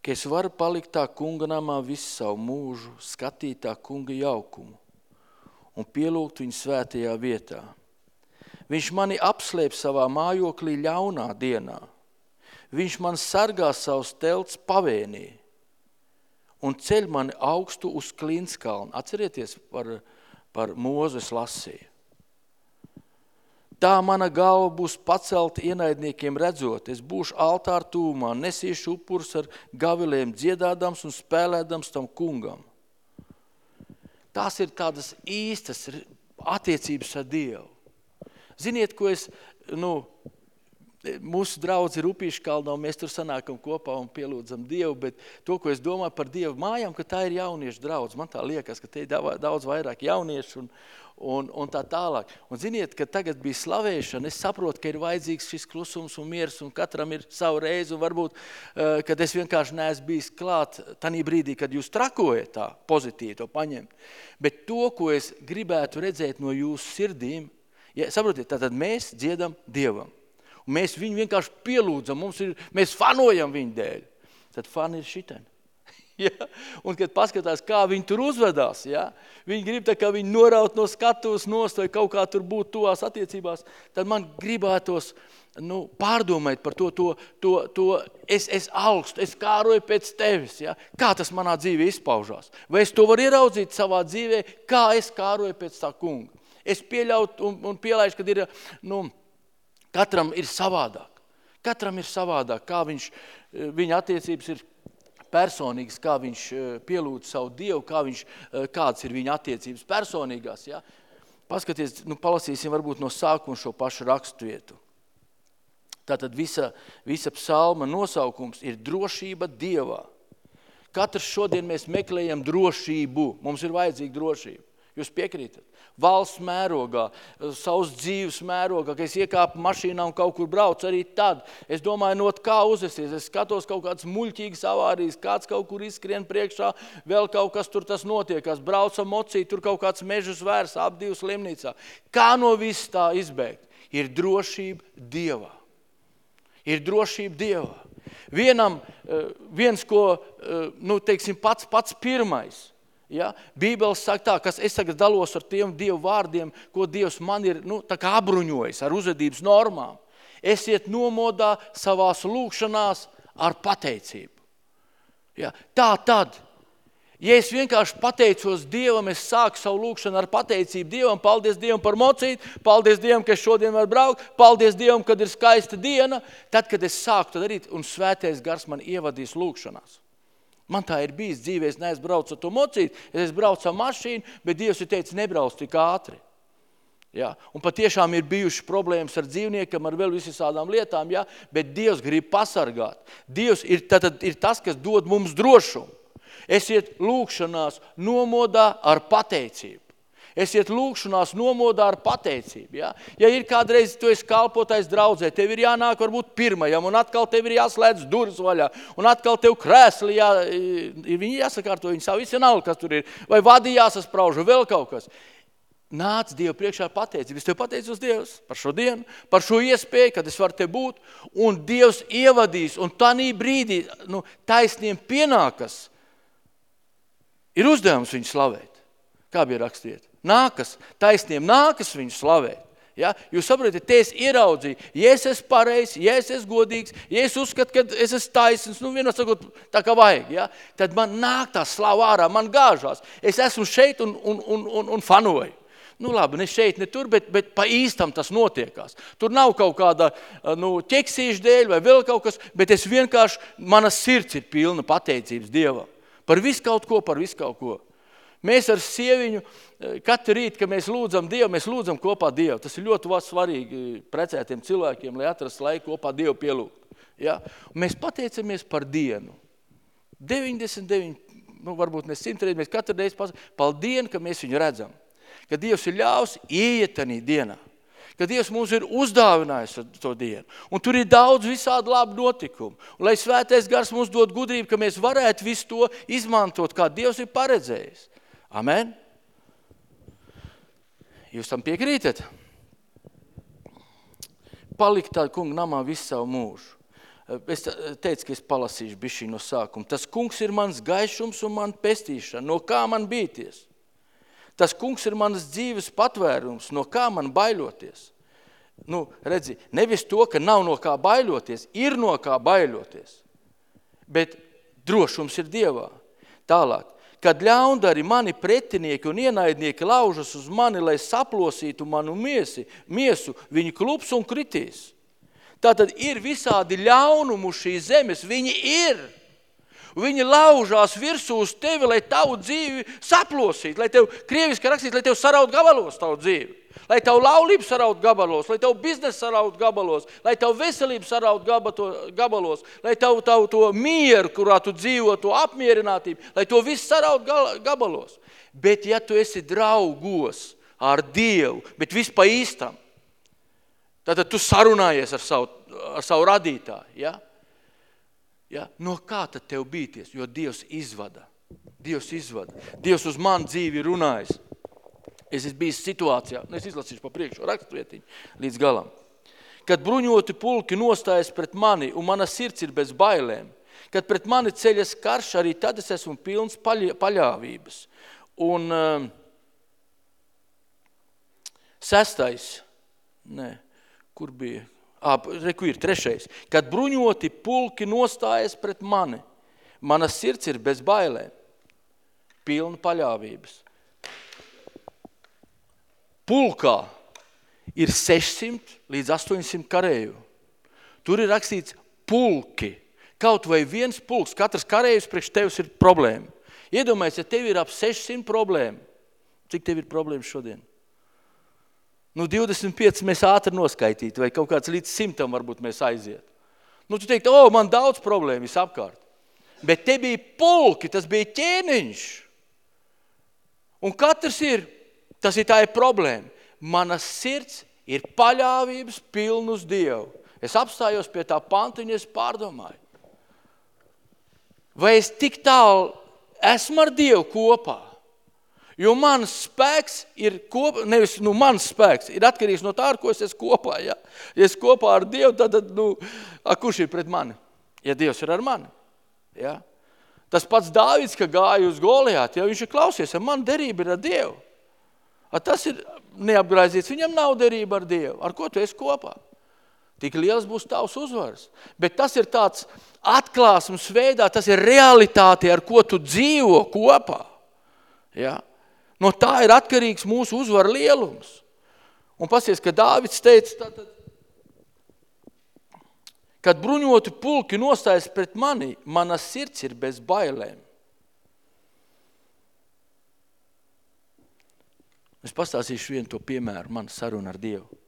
ka es varu palikt tā kunga namā visu savu mūžu, skatīt tā kunga jaukumu un pielūgt viņu svētajā vietā. Viņš mani apslēp savā mājoklī ļaunā dienā. Viņš man sargā savus telts pavēnī un ceļ mani augstu uz Klinskalnu. Atcerieties par, par Mūzes lasīju. Tā mana galva būs pacelta ienaidniekiem redzot, es būšu altāra tūmā, nesīšu upurs ar gaviliem, dziedādams un spēlēdams tam kungam. Tās ir tādas īstas attiecības ar Dievu. Ziniet, ko es, nu, mūsu draudz ir Upīša kalnā, un mēs tur sanākam kopā un pielūdzam Dievu, bet to, ko es domāju par Dievu mājām, ka tā ir jauniešu draudz. Man tā liekas, ka te ir daudz vairāk jauniešu, un, un, un tā tālāk. Un ziniet, ka tagad bija slavēšana, es saprotu, ka ir vajadzīgs šis klusums un miers, un katram ir savu reizi, un varbūt, uh, kad es vienkārši neesmu bijis klāt tanī brīdī, kad jūs trakojat tā pozitīvi to paņemt. Bet to, ko es gribētu redzēt no jūsu sirdīm, ja, saprotiet, tātad mēs dziedam Dievam. Mēs viņu vienkārši pielūdzam, mums ir, mēs fanojam viņu dēļ. Tad fani ir šitien. Ja? Un, kad paskatās, kā viņi tur uzvedās, ja? viņi grib tā, kā viņi noraut no skatuves nost vai kaut kā tur būt tuvās attiecībās, tad man gribētos nu, pārdomāt par to, to, to, to es, es augstu, es kāroju pēc tevis, ja? kā tas manā dzīvē izpaužās. Vai es to varu ieraudzīt savā dzīvē, kā es kāroju pēc tā kunga. Es pieļautu un, un pielaišu, kad ir, nu, katram ir savādāk. Katram ir savādāk, kā viņš, viņa attiecības ir personīgas, kā viņš eh, pielūdz savu Dievu, kā viņš, eh, kādas ir viņa attiecības personīgās. Ja? Paskaties, nu, palasīsim varbūt no sākuma šo pašu rakstvietu. Tātad visa, visa psalma nosaukums ir drošība Dievā. Katrs šodien mēs meklējam drošību. Mums ir vajadzīga drošība. Jūs piekrītat? Valsts mērogā, savas dzīves mērogā, ka es iekāpu mašīnā un kaut kur braucu arī tad. Es domāju, no kā uzvesties. Es skatos kaut kādas muļķīgas avārijas, kāds kaut kur izskrien priekšā, vēl kaut kas tur tas notiek, kas brauca mocī, tur kaut kāds mežus vērs ap divu slimnīcā. Kā no viss tā izbēgt? Ir drošība Dievā. Ir drošība Dievā. Vienam, eh, viens, ko, eh, nu, teiksim, pats, pats pirmais – Ja? Bībele saka tā, kas es tagad dalos ar tiem Dievu vārdiem, ko Dievs man ir nu, apbruņojis ar uzvedības normām. Esiet nomodā savās lūkšanās ar pateicību. Ja? Tā tad, ja es vienkārši pateicos Dievam, es sāku savu lūkšanu ar pateicību Dievam, paldies Dievam par mocīti, paldies Dievam, ka es šodien varu braukt, paldies Dievam, kad ir skaista diena, tad, kad es sāku to darīt un svētais gars man ievadīs lūkšanās. Man tā ir bijis dzīvē, es neesmu braucu ar to mocīt, es braucu ar mašīnu, bet Dievs ir teicis, nebrauc tik ātri. Ja? Un patiešām ir bijušas problēmas ar dzīvniekam, ar vēl visādām lietām, ja? bet Dievs grib pasargāt. Dievs ir, tātad, ir tas, kas dod mums drošumu. Esiet lūkšanās nomodā ar pateicību. Esiet lūkšanās nomodā ar pateicību. Ja, ja ir kādreiz tu esi kalpotais draudzē, tev ir jānāk varbūt pirmajam, un atkal tev ir jāslēdz durvis vaļā, un atkal tev krēsli, jā, viņi jāsakārto, viņi savu visu nav, kas tur ir, vai vadī jāsasprauž, vēl kaut kas. Nāc Dievu priekšā pateicību. Es tev pateicu uz Dievs par šo dienu, par šo iespēju, kad es varu te būt, un Dievs ievadīs, un tanī brīdī nu, taisniem pienākas, ir uzdevums viņu slavēt. Kā bija rakstiet? Nākas, taisniem nākas viņu slavēt. Ja? Jūs saprotat, te es ieraudzīju, ja es esmu pareizs, ja es esmu godīgs, ja es uzskatu, ka es esmu taisns, nu vienā sakot, tā kā vajag, ja? tad man nāk tā slava ārā, man gāžās. Es esmu šeit un, un, un, un, un fanoju. Nu labi, ne šeit, ne tur, bet, bet pa īstam tas notiekās. Tur nav kaut kāda nu, ķeksīša dēļ vai vēl kaut kas, bet es vienkārši, mana sirds ir pilna pateicības Dievam. Par visu kaut ko, par visu kaut ko. Mēs ar sieviņu eh, katru rītu, kad mēs lūdzam Dievu, mēs lūdzam kopā Dievu. Tas ir ļoti svarīgi precētiem cilvēkiem, lai atrastu laiku kopā Dievu pielūgt. Ja? Un mēs pateicamies par dienu. 99, nu varbūt ne simtreiz, mēs katru reizi pasakām, paldienu, ka mēs viņu redzam. Ka Dievs ir ļaus ieiet tanī dienā. Ka Dievs mums ir uzdāvinājis to dienu. Un tur ir daudz visādi labi notikumu. Un lai svētais gars mums dod gudrību, ka mēs varētu visu to izmantot, kā Dievs ir paredzējis. Amen? Jūs tam piekrītat? Palikt tādu kungu namā visu savu mūžu. Es teicu, ka es palasīšu bišķi no sākuma. Tas kungs ir mans gaišums un man pestīšana. No kā man bīties? Tas kungs ir manas dzīves patvērums. No kā man bailoties? Nu, redzi, nevis to, ka nav no kā bailoties, ir no kā bailoties. Bet drošums ir Dievā. Tālāk kad ļaundari mani pretinieki un ienaidnieki laužas uz mani, lai saplosītu manu miesi, miesu, viņi klups un kritīs. Tātad ir visādi ļaunumu šīs zemes, viņi ir. Viņi laužās virsū uz tevi, lai tavu dzīvi saplosītu, lai tev, krieviski rakstīt, lai tev saraut gabalos tavu dzīvi lai tavu laulību saraut gabalos, lai tavu biznesu saraut gabalos, lai tavu veselību saraut gabalos, lai tavu, tavu to mieru, kurā tu dzīvo, to apmierinātību, lai to visu saraut gabalos. Bet ja tu esi draugos ar Dievu, bet viss pa īstam, tad tu sarunājies ar savu, ar savu radītāju. Ja? Ja? No kā tad tev bīties? Jo Dievs izvada. Dievs izvada. Dievs uz manu dzīvi runājas. Es esmu bijis situācijā, nu es izlasīšu pa priekšu rakstvietiņu līdz galam. Kad bruņoti pulki nostājas pret mani un mana sirds ir bez bailēm, kad pret mani ceļas karš, arī tad es esmu pilns paļ paļāvības. Un um, sestais, ne, kur bija? Ā, reku ir trešais. Kad bruņoti pulki nostājas pret mani, mana sirds ir bez bailēm, pilna paļāvības pulkā ir 600 līdz 800 karēju. Tur ir rakstīts pulki. Kaut vai viens pulks, katrs karējus priekš tevis ir problēma. Iedomājies, ja tev ir ap 600 problēmu, cik tev ir problēmas šodien? Nu, 25 mēs ātri noskaitītu, vai kaut kāds līdz simtam varbūt mēs aiziet. Nu, tu teikt, o, man daudz problēmu visapkārt. Bet te bija pulki, tas bija ķēniņš. Un katrs ir Tas ir tā ir problēma. Mana sirds ir paļāvības pilna uz Dievu. Es apstājos pie tā panta un es pārdomāju. Vai es tik tālu esmu ar Dievu kopā? Jo mans spēks ir kopā, nevis nu, mans spēks ir atkarīgs no tā, ar ko es esmu kopā. Ja, ja es kopā ar Dievu, tad, tad nu, a, kurš ir pret mani? Ja Dievs ir ar mani. Ja? Tas pats Dāvids, ka gāja uz Goliātu, ja viņš ir klausies, ja man derība ir ar Dievu. A tas ir neapgraizīts, viņam nav derība ar Dievu. Ar ko tu esi kopā? Tik liels būs tavs uzvars. Bet tas ir tāds atklāsums veidā, tas ir realitāte, ar ko tu dzīvo kopā. Ja? No tā ir atkarīgs mūsu uzvara lielums. Un pasies, ka Dāvids teica, tātad, kad bruņoti pulki nostājas pret mani, mana sirds ir bez bailēm. Es pastāstīšu vienu to piemēru, man saruna ar Dievu.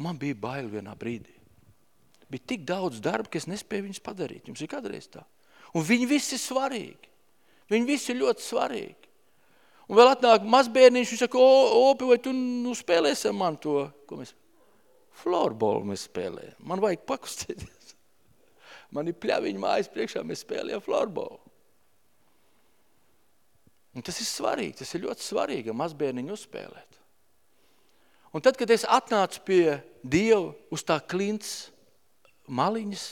Man bija bail vienā brīdī. Bija tik daudz darba, ka es nespēju viņus padarīt. Jums ir kādreiz tā. Un viņi visi ir svarīgi. Viņi visi ir ļoti svarīgi. Un vēl atnāk mazbērniņš, viņš saka, opi, vai tu nu spēlēsi ar man to, ko mēs, florbolu mēs spēlējam. Man vajag pakustēties. Man ir pļaviņa mājas priekšā, mēs spēlējam florbolu. Un tas ir svarīgi, tas ir ļoti svarīgi, mazbērniņu uzspēlēt. Un tad, kad es atnācu pie Dieva uz tā klints maliņas,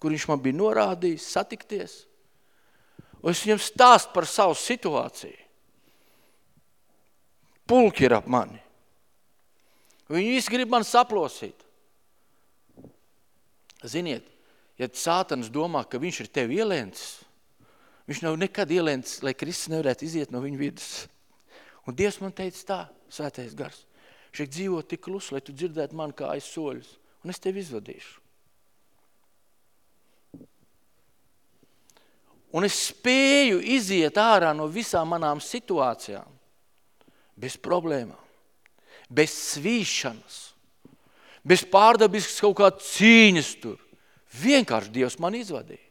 kur viņš man bija norādījis, satikties, un es viņam stāstu par savu situāciju. Pulki ir ap mani. Viņi visi grib man saplosīt. Ziniet, ja sātans domā, ka viņš ir tev ielēncis, viņš nav nekad ielēncis, lai Kristus nevarētu iziet no viņa vidus. Un Dievs man teica tā, svētais gars, šeit dzīvo tik klusi, lai tu dzirdētu man kā aiz soļus, un es tevi izvadīšu. Un es spēju iziet ārā no visām manām situācijām, bez problēmām, bez svīšanas, bez pārdabiskas kaut kā cīņas tur. Vienkārši Dievs man izvadīja.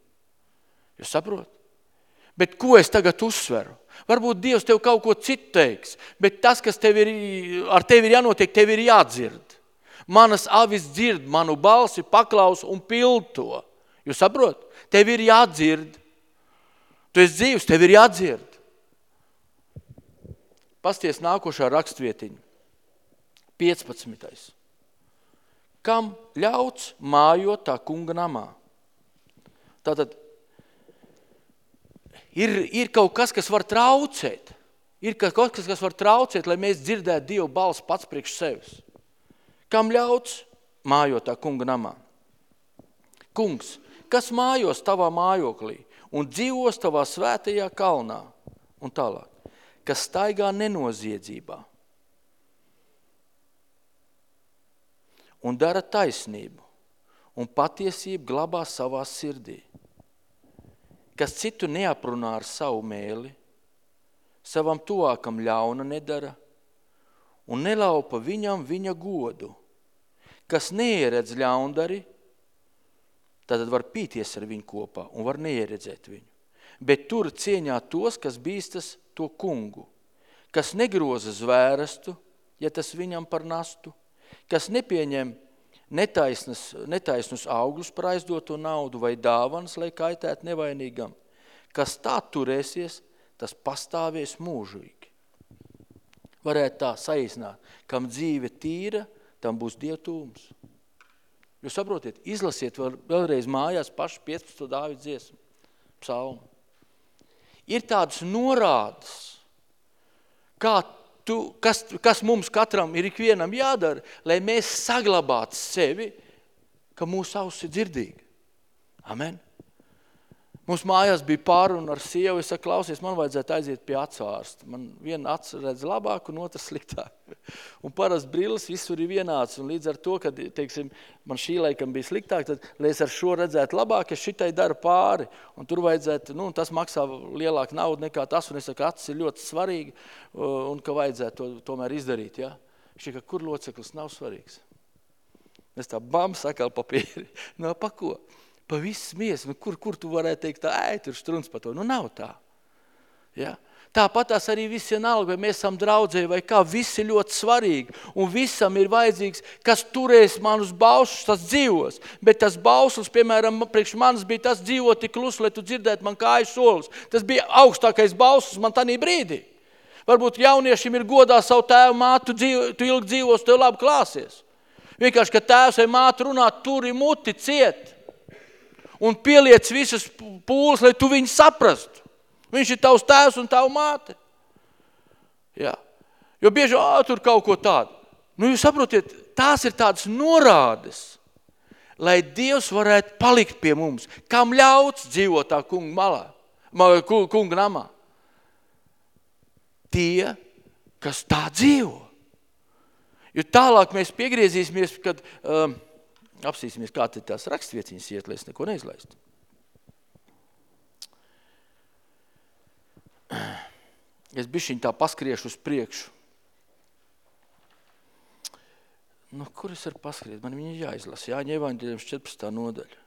Jūs saprot? Bet ko es tagad uzsveru? Varbūt Dievs tev kaut ko citu teiks, bet tas, kas tev ir, ar tevi ir jānotiek, tev ir jādzird. Manas avis dzird manu balsi, paklaus un pild to. Jūs saprot? Tev ir jādzird. Tu esi dzīvs, tev ir jādzird. Pasties nākošā rakstvietiņa. 15. Kam ļauts mājot tā kunga namā? Tātad ir, ir kaut kas, kas var traucēt. Ir kaut kas, kas var traucēt, lai mēs dzirdētu Dievu balsi pats priekš sevis. Kam ļauts mājot tā kunga namā? Kungs, kas mājos tavā mājoklī un dzīvos tavā svētajā kalnā un tālāk, kas staigā nenoziedzībā un dara taisnību un patiesību glabā savā sirdī, kas citu neaprunā ar savu mēli, savam tuvākam ļauna nedara un nelaupa viņam viņa godu, kas neieredz ļaundari, tad var pīties ar viņu kopā un var neieredzēt viņu. Bet tur cieņā tos, kas bīstas to kungu, kas negroza zvērestu, ja tas viņam par nastu, kas nepieņem netaisnas, netaisnus augļus par aizdoto naudu vai dāvanas, lai kaitētu nevainīgam. Kas tā turēsies, tas pastāvies mūžīgi. Varētu tā saīsināt, kam dzīve tīra, tam būs dievtūms. Jūs saprotiet, izlasiet vēl, vēlreiz mājās pašu 15. Dāvidu dziesmu, psalmu. Ir tādas norādes, kā tu, kas, kas mums katram ir ikvienam jādara, lai mēs saglabātu sevi, ka mūsu auss ir dzirdīga. Amen. Mums mājās bija pāruna ar sievu, es saku, klausies, man vajadzētu aiziet pie acvārsta. Man viena acs redz labāk un otra sliktāk. Un parasti brilles visur ir vienāds, un līdz ar to, kad, teiksim, man šī laikam bija sliktāk, tad, lai es ar šo redzētu labāk, es šitai daru pāri, un tur vajadzētu, nu, tas maksā lielāku naudu nekā tas, un es saku, acis ir ļoti svarīgi, un ka vajadzētu to tomēr izdarīt, ja? Šī, kur loceklis nav svarīgs. Es tā bam sakal papīri. No, pa ko? Pa visu miesu, nu, kur, kur tu varētu teikt, tā, ej, tur struns par to. Nu, nav tā. Ja? Tāpat tās arī viss vienalga, vai mēs esam draudzē vai kā, viss ir ļoti svarīgi. Un visam ir vajadzīgs, kas turēs manus baušus, tas dzīvos. Bet tas bauslis, piemēram, priekš manis bija tas dzīvo tik klusi, lai tu dzirdētu man kājas solis. Tas bija augstākais bauslis man tanī brīdī. Varbūt jauniešiem ir godā savu tēvu mātu, tu, dzīvo, tu ilgi dzīvos, tev labi klāsies. Vienkārši, ka tēvs vai māte runā, turi muti ciet. Un pieliec visas pūles, lai tu viņu saprastu. Viņš ir tavs tēvs un tava māte. Jā. Jo bieži, ā, tur kaut ko tādu. Nu, jūs saprotiet, tās ir tādas norādes, lai Dievs varētu palikt pie mums. Kam ļauts dzīvot tā kunga malā, kunga namā? Tie, kas tā dzīvo. Jo tālāk mēs piegriezīsimies, kad um, apsīsimies, kā te tās rakstvieciņas iet, lai es neko neizlaistu. Es bišķiņ tā paskriešu uz priekšu. Nu, kur es varu paskriet? Man viņa jāizlasa. Jāņa evaņģēļums 14. nodaļa.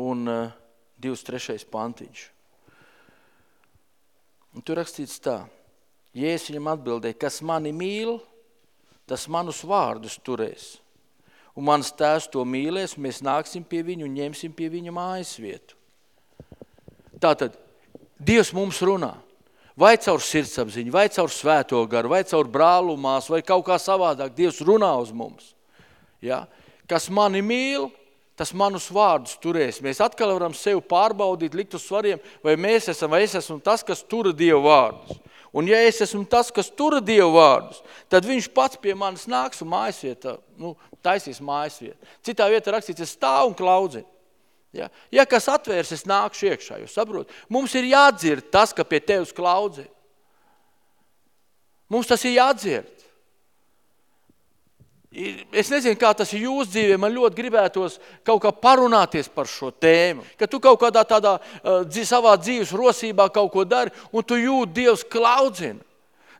Un uh, 23. pantiņš. Un tur rakstīts tā. Jēzus viņam atbildēja, kas mani mīl, tas manus vārdus turēs. Un mans tēvs to mīlēs, mēs nāksim pie viņu un ņemsim pie viņa mājas vietu. Tātad, Dievs mums runā. Vai caur sirdsapziņu, vai caur svēto garu, vai caur brālumās, vai kaut kā savādāk. Dievs runā uz mums. Ja? Kas mani mīl, tas manus vārdus turēs. Mēs atkal varam sevi pārbaudīt, likt uz svariem, vai mēs esam, vai es esmu tas, kas tura Dievu vārdus. Un ja es esmu tas, kas tura Dievu vārdus, tad viņš pats pie manis nāks un mājasvieta, nu, taisīs mājasvietu. Citā vietā rakstīts, es stāvu un klaudzinu. Ja, ja kas atvērs, es nākšu iekšā, jūs saprot? Mums ir jādzird tas, ka pie tevis klaudzē. Mums tas ir jādzird. Es nezinu, kā tas ir jūsu dzīvē, man ļoti gribētos kaut kā parunāties par šo tēmu. Ka tu kaut kādā tādā uh, savā dzīves rosībā kaut ko dari, un tu jūti Dievs klaudzina.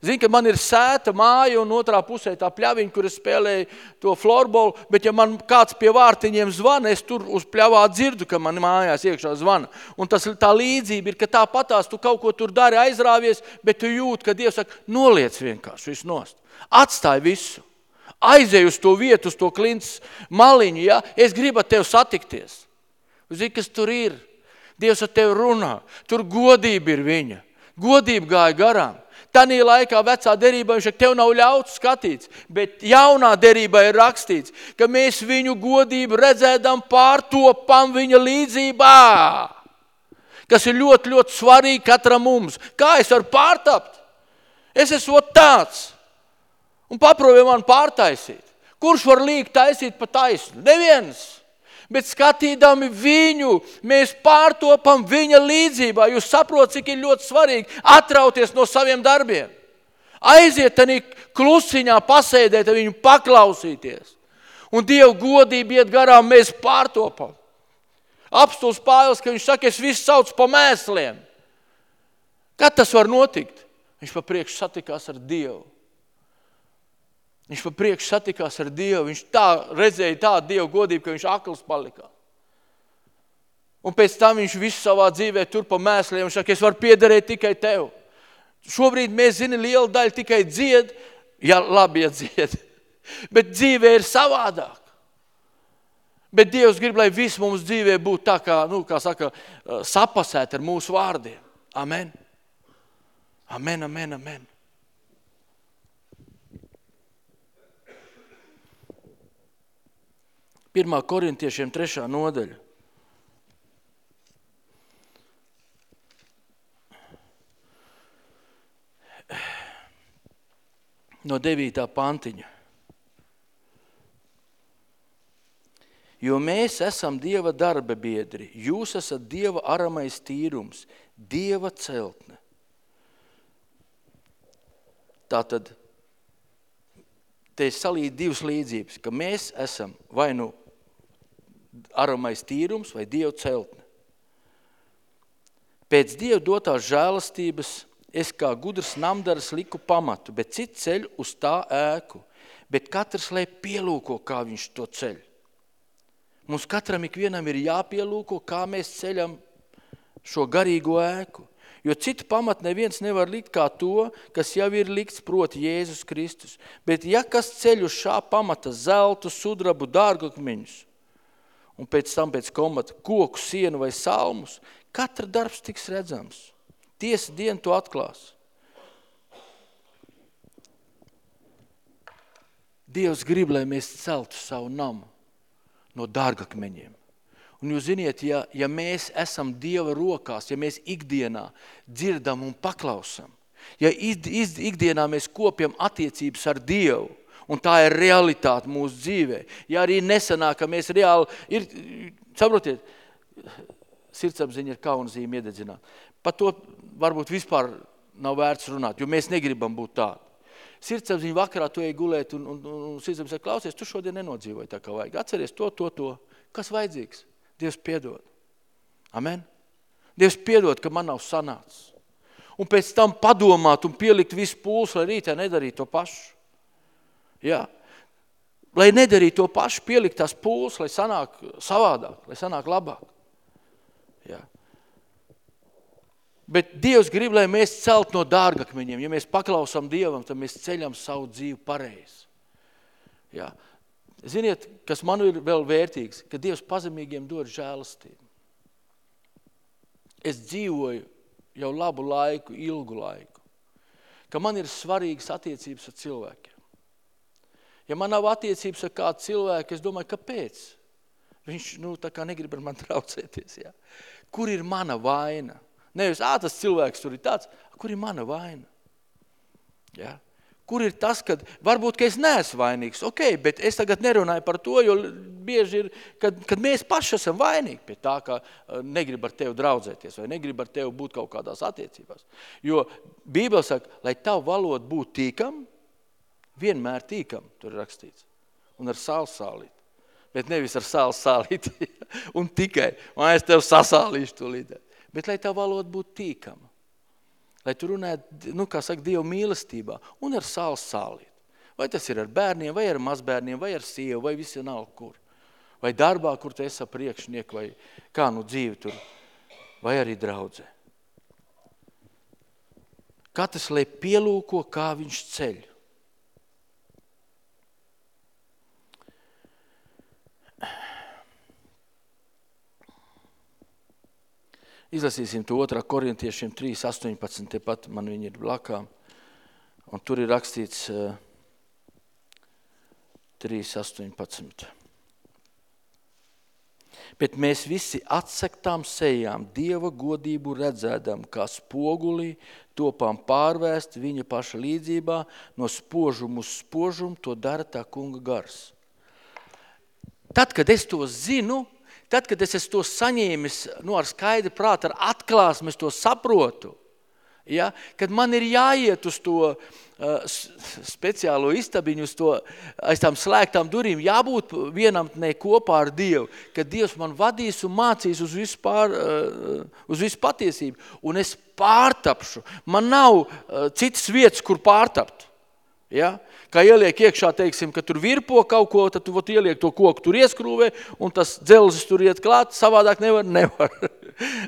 Zini, ka man ir sēta māja un otrā pusē tā pļaviņa, kur es spēlēju to florbolu, bet ja man kāds pie vārtiņiem zvana, es tur uz pļavā dzirdu, ka man mājās iekšā zvana. Un tas tā līdzība ir, ka tāpatās tu kaut ko tur dari aizrāvies, bet tu jūti, ka Dievs saka, noliec vienkārši visu nost. Atstāj visu. Aizej uz to vietu, uz to klints maliņu, ja? es gribu ar tevi satikties. Zini, kas tur ir? Dievs ar tevi runā. Tur godība ir viņa. Godība gāja garām. Tanī laikā vecā derībā viņš tev nav ļauts skatīts, bet jaunā derībā ir rakstīts, ka mēs viņu godību redzēdam pārtopam viņa līdzībā. Kas ir ļoti, ļoti svarīgi katram mums. Kā es varu pārtapt? Es esmu tāds. Un paprobiet man pārtaisīt. Kurš var līgt taisīt pa taisnu? Neviens bet skatīdami viņu, mēs pārtopam viņa līdzībā. Jūs saprotat, cik ir ļoti svarīgi atrauties no saviem darbiem. Aiziet tādā klusiņā, pasēdēt, viņu paklausīties. Un Dieva godība iet garām, mēs pārtopam. Apstults Pāvils, ka viņš saka, es visu saucu pa mēsliem. Kad tas var notikt? Viņš pa priekšu satikās ar Dievu. Viņš pa priekšu satikās ar Dievu. Viņš tā redzēja tādu Dievu godību, ka viņš akls palika. Un pēc tam viņš visu savā dzīvē tur pa mēsliem. Viņš saka, es varu piederēt tikai tev. Šobrīd mēs zinām, liela daļa tikai dzied, ja labi ja dzied. Bet dzīvē ir savādāk. Bet Dievs grib, lai viss mums dzīvē būtu tā kā, nu, kā saka, sapasēt ar mūsu vārdiem. Amen. Amen, amen, amen. 1. korintiešiem 3. nodaļa. No 9. pantiņa. Jo mēs esam Dieva darba biedri, jūs esat Dieva aramais tīrums, Dieva celtne. Tātad, te es salīdu divas līdzības, ka mēs esam vai nu aramais tīrums vai Dievu celtne. Pēc Dieva dotās žēlastības es kā gudrs namdaras liku pamatu, bet cits ceļ uz tā ēku, bet katrs, lai pielūko, kā viņš to ceļ. Mums katram ikvienam ir jāpielūko, kā mēs ceļam šo garīgo ēku. Jo citu pamatu neviens nevar likt kā to, kas jau ir likts, proti Jēzus Kristus. Bet ja kas ceļ uz šā pamata zeltu, sudrabu, dārgakmeņus, un pēc tam pēc komata koku, sienu vai salmus, katra darbs tiks redzams. Tiesa diena to atklās. Dievs grib, lai mēs celtu savu namu. no dārgakmeņiem. Un jūs ziniet, ja, ja mēs esam Dieva rokās, ja mēs ikdienā dzirdam un paklausam, ja iz, iz, ikdienā mēs kopjam attiecības ar Dievu, un tā ir realitāte mūsu dzīvē, ja arī nesanāk, ka mēs reāli, ir, saprotiet, sirdsapziņa ir kaunzīme iededzināt. Par to varbūt vispār nav vērts runāt, jo mēs negribam būt tādi. Sirdsapziņa vakarā tu ej gulēt un, un, un, un sirdsapziņa klausies, tu šodien nenodzīvoji tā kā vajag. Atceries to, to, to. Kas vajadzīgs? Dievs piedod. Amen. Dievs piedod, ka man nav sanācis. Un pēc tam padomāt un pielikt visu pūles, lai rītā nedarītu to pašu. Jā. Lai nedarītu to pašu, pielikt tās pūles, lai sanāk savādāk, lai sanāk labāk. Jā. Bet Dievs grib, lai mēs celt no dārgakmeņiem. Ja mēs paklausām Dievam, tad mēs ceļam savu dzīvi pareizi. Ja? Ziniet, kas man ir vēl vērtīgs, ka Dievs pazemīgiem dod žēlastību. Es dzīvoju jau labu laiku, ilgu laiku, ka man ir svarīgas attiecības ar cilvēkiem. Ja man nav attiecības ar kādu cilvēku, es domāju, kāpēc? Viņš nu, tā kā negrib ar mani traucēties. Ja? Kur ir mana vaina? Nevis, ā, tas cilvēks tur ir tāds, kur ir mana vaina? Ja? Kur ir tas, kad varbūt, ka es neesmu vainīgs, ok, bet es tagad nerunāju par to, jo bieži ir, kad, kad mēs paši esam vainīgi pie tā, ka negrib ar tevi draudzēties vai negrib ar tevi būt kaut kādās attiecībās. Jo Bībele saka, lai tavu valodu būtu tīkam, vienmēr tīkam, tur ir rakstīts, un ar sāls sālīt. Bet nevis ar sāls sālīt, un tikai, un es tev sasālīšu to līdē bet lai tā valoda būtu tīkama. Lai tu runētu, nu, kā saka, Dievu mīlestībā un ar sāls sālīt. Vai tas ir ar bērniem, vai ar mazbērniem, vai ar sievu, vai visi nav kur. Vai darbā, kur tu esi priekšnieku, vai kā nu dzīvi tur, vai arī draudzē. Katrs, lai pielūko, kā viņš ceļ. Izlasīsim to 2. korintiešiem 3, 18, tepat man viņi ir blakā. Un tur ir rakstīts 3, 18. Bet mēs visi atsektām sejām, Dieva godību redzēdam, kā spogulī, topām pārvēst viņa paša līdzībā, no spožumu uz spožumu, to dara tā kunga gars. Tad, kad es to zinu, tad, kad es to saņēmis nu, ar skaidru prātu, ar atklāsmi, es to saprotu, ja, kad man ir jāiet uz to uh, speciālo istabiņu, uz to, aiz tām slēgtām durīm, jābūt vienam ne kopā ar Dievu, kad Dievs man vadīs un mācīs uz visu, pār, uh, uz visu patiesību, un es pārtapšu. Man nav uh, citas vietas, kur pārtapt. Ja? Kā ieliek iekšā, teiksim, ka tur virpo kaut ko, tad tu ieliek to koku tur ieskrūvē, un tas dzelzis tur iet klāt, savādāk nevar, nevar.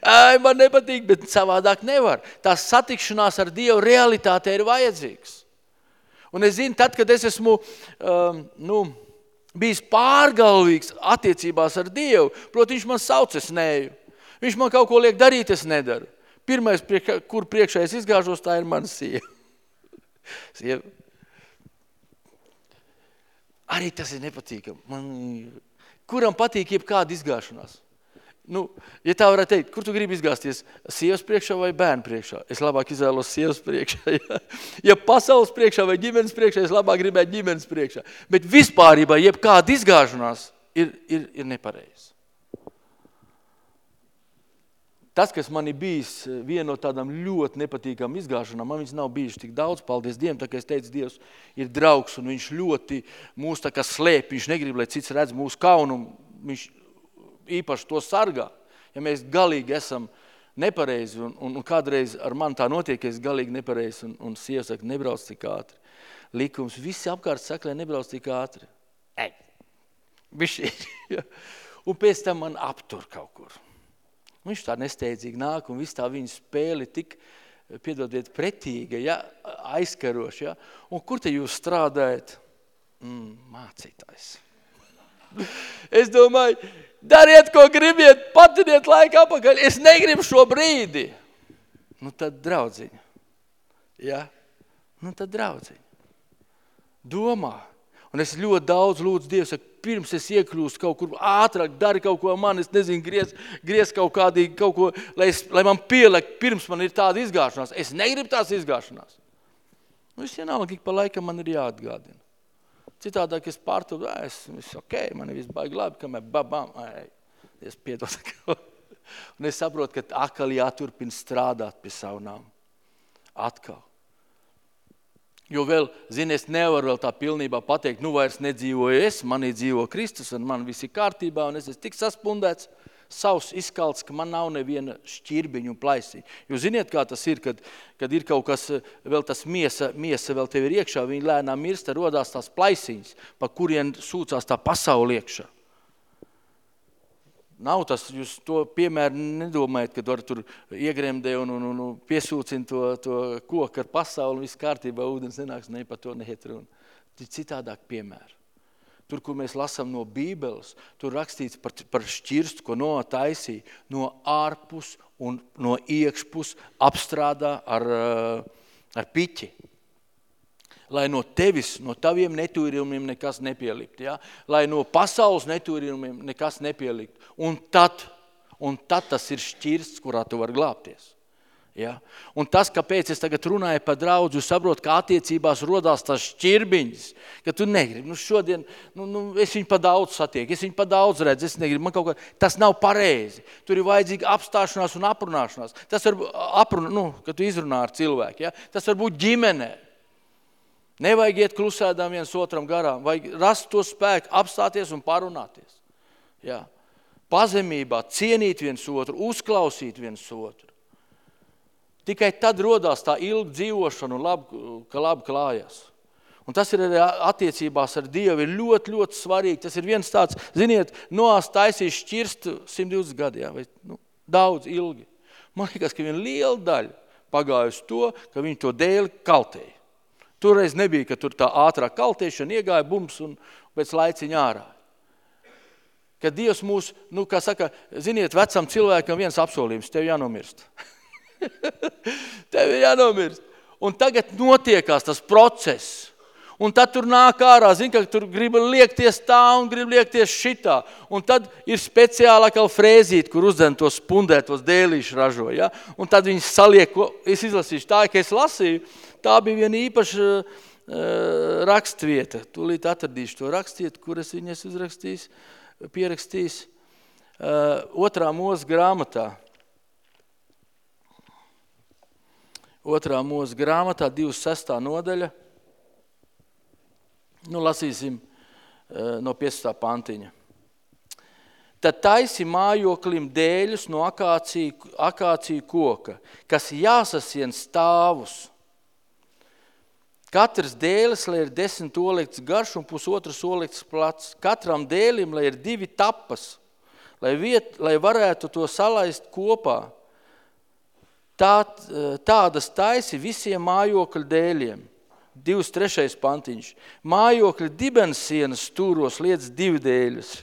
Ai, man nepatīk, bet savādāk nevar. Tās satikšanās ar Dievu realitāte ir vajadzīgs. Un es zinu, tad, kad es esmu, um, nu, bijis pārgalvīgs attiecībās ar Dievu, proti, viņš man sauc, es neju. Viņš man kaut ko liek darīt, es nedaru. Pirmais, kur priekšā es izgāžos, tā ir mana sieva. sieva. Arī tas ir nepatīkami. Man, kuram patīk jebkāda izgāšanās? Nu, ja tā varētu teikt, kur tu gribi izgāsties? Sievas priekšā vai bērnu priekšā? Es labāk izvēlos sievas priekšā. Ja, ja pasaules priekšā vai ģimenes priekšā, es labāk gribētu ģimenes priekšā. Bet vispārībā jebkāda izgāšanās ir, ir, ir nepareizi. Tas, kas man ir bijis eh, viena no tādām ļoti nepatīkām izgāšanām, man viņas nav bijuši tik daudz, paldies Dievam, tā kā es teicu, Dievs ir draugs un viņš ļoti mūs tā kā slēp, viņš negrib, lai cits redz mūsu kaunumu, viņš īpaši to sargā. Ja mēs galīgi esam nepareizi un, un, un kādreiz ar mani tā notiek, ka es galīgi nepareizi un, un sieva saka, nebrauc tik ātri. Likums, visi apkārt saka, lai nebrauc tik ātri. Ei, bišķi. un pēc tam man aptur kaut kur. Viņš tā nesteidzīgi nāk un viss tā viņa spēle tik, piedodiet, pretīga, ja, aizkaroša. Ja. Un kur te jūs strādājat? Mm, mācītājs. Es domāju, dariet, ko gribiet, patiniet laiku apakaļ. Es negribu šo brīdi. Nu tad draudziņa. Ja? Nu tad draudziņa. Domā. Un es ļoti daudz lūdzu Dievu, saku, pirms es iekļūstu kaut kur ātrāk, dari kaut ko man, es nezinu, griez, griez kaut kādīgi, kaut ko, lai, es, lai man pieliek, pirms man ir tāda izgāšanās. Es negribu tās izgāšanās. Nu, es vienalga, ik pa laikam man ir jāatgādina. Citādāk es pārturu, es, es ok, man ir viss baigi labi, kamēr babam, ai, es piedod. Un es saprotu, ka atkal jāturpina strādāt pie saunām. Atkal. Jo vēl, zini, es nevaru vēl tā pilnībā pateikt, nu vairs nedzīvoju es, manī dzīvo Kristus un man viss ir kārtībā un es esmu tik saspundēts, savs izkalts, ka man nav neviena šķirbiņa un plaisī. Jūs ziniet, kā tas ir, kad, kad ir kaut kas, vēl tas miesa, miesa vēl tev ir iekšā, viņi lēnām mirst, rodās tās plaisiņas, pa kurien sūcās tā pasauli iekšā. Nav tas, jūs to piemēru nedomājat, kad var tur iegremdē un, un, un piesūcina to, to koku ar pasauli, viss kārtībā, ūdens nenāks, ne par to neiet runa. Tas citādāk piemēru. Tur, kur mēs lasām no Bībeles, tur rakstīts par, par šķirstu, ko Noa taisīja no ārpus un no iekšpus apstrādā ar, ar piķi lai no tevis, no taviem neturimiem nekas nepielikt. Ja? Lai no pasaules neturimiem nekas nepielikt. Un tad, un tad tas ir šķirsts, kurā tu vari glābties. Ja? Un tas, kāpēc es tagad runāju par draudzu, saprotu, ka attiecībās rodās tās šķirbiņas, ka tu negribi. Nu šodien, nu, nu, es viņu pa daudz satieku, es viņu pa daudz redzu, es negribu. Man kaut kā, tas nav pareizi. Tur ir vajadzīga apstāšanās un aprunāšanās. Tas var, apruna, nu, kad tu izrunā ar cilvēku, ja? tas var būt ģimenē. Nevajag iet klusēdām viens otram garām, vajag rast to spēku, apstāties un parunāties. Jā. Pazemībā, cienīt viens otru, uzklausīt viens otru. Tikai tad rodās tā ilga dzīvošana un labi, ka labi klājas. Un tas ir arī attiecībās ar Dievu ir ļoti, ļoti svarīgi. Tas ir viens tāds, ziniet, noās taisīs šķirst 120 gadi, jā, vai nu, daudz ilgi. Man liekas, ka viena liela daļa pagājusi to, ka viņi to dēli kaltēja. Toreiz nebija, ka tur tā ātrā kaltiešana iegāja bums un pēc laiciņa ārā. Kad Dievs mūs, nu, kā saka, ziniet, vecam cilvēkam viens apsolījums, tev jānomirst. tev ir jānomirst. Un tagad notiekās tas process. Un tad tur nāk ārā, zin, ka tur grib liekties tā un grib liekties šitā. Un tad ir speciāla atkal frēzīt, kur uzdzen tos spundētos dēlīšu ražo. Ja? Un tad viņi saliek, es izlasīšu tā, ka es lasīju, tā bija viena īpaša uh, rakstvieta. Tūlīt atradīšu to rakstvietu, kur es viņas uzrakstījis, pierakstījis. Uh, otrā mūsu grāmatā. Otrā mūsu grāmatā, 26. nodaļa. Nu, lasīsim eh, no 15. pantiņa. Tad taisi mājoklim dēļus no akāciju, akāciju koka, kas jāsasien stāvus. Katrs dēlis, lai ir desmit olekts garš un pusotras olekts plats. Katram dēlim, lai ir divi tapas, lai, viet, lai varētu to salaist kopā. Tā, tādas taisi visiem mājokļu dēļiem. 23. pantiņš. Mājokļa dibensienas stūros liec divi dēļus.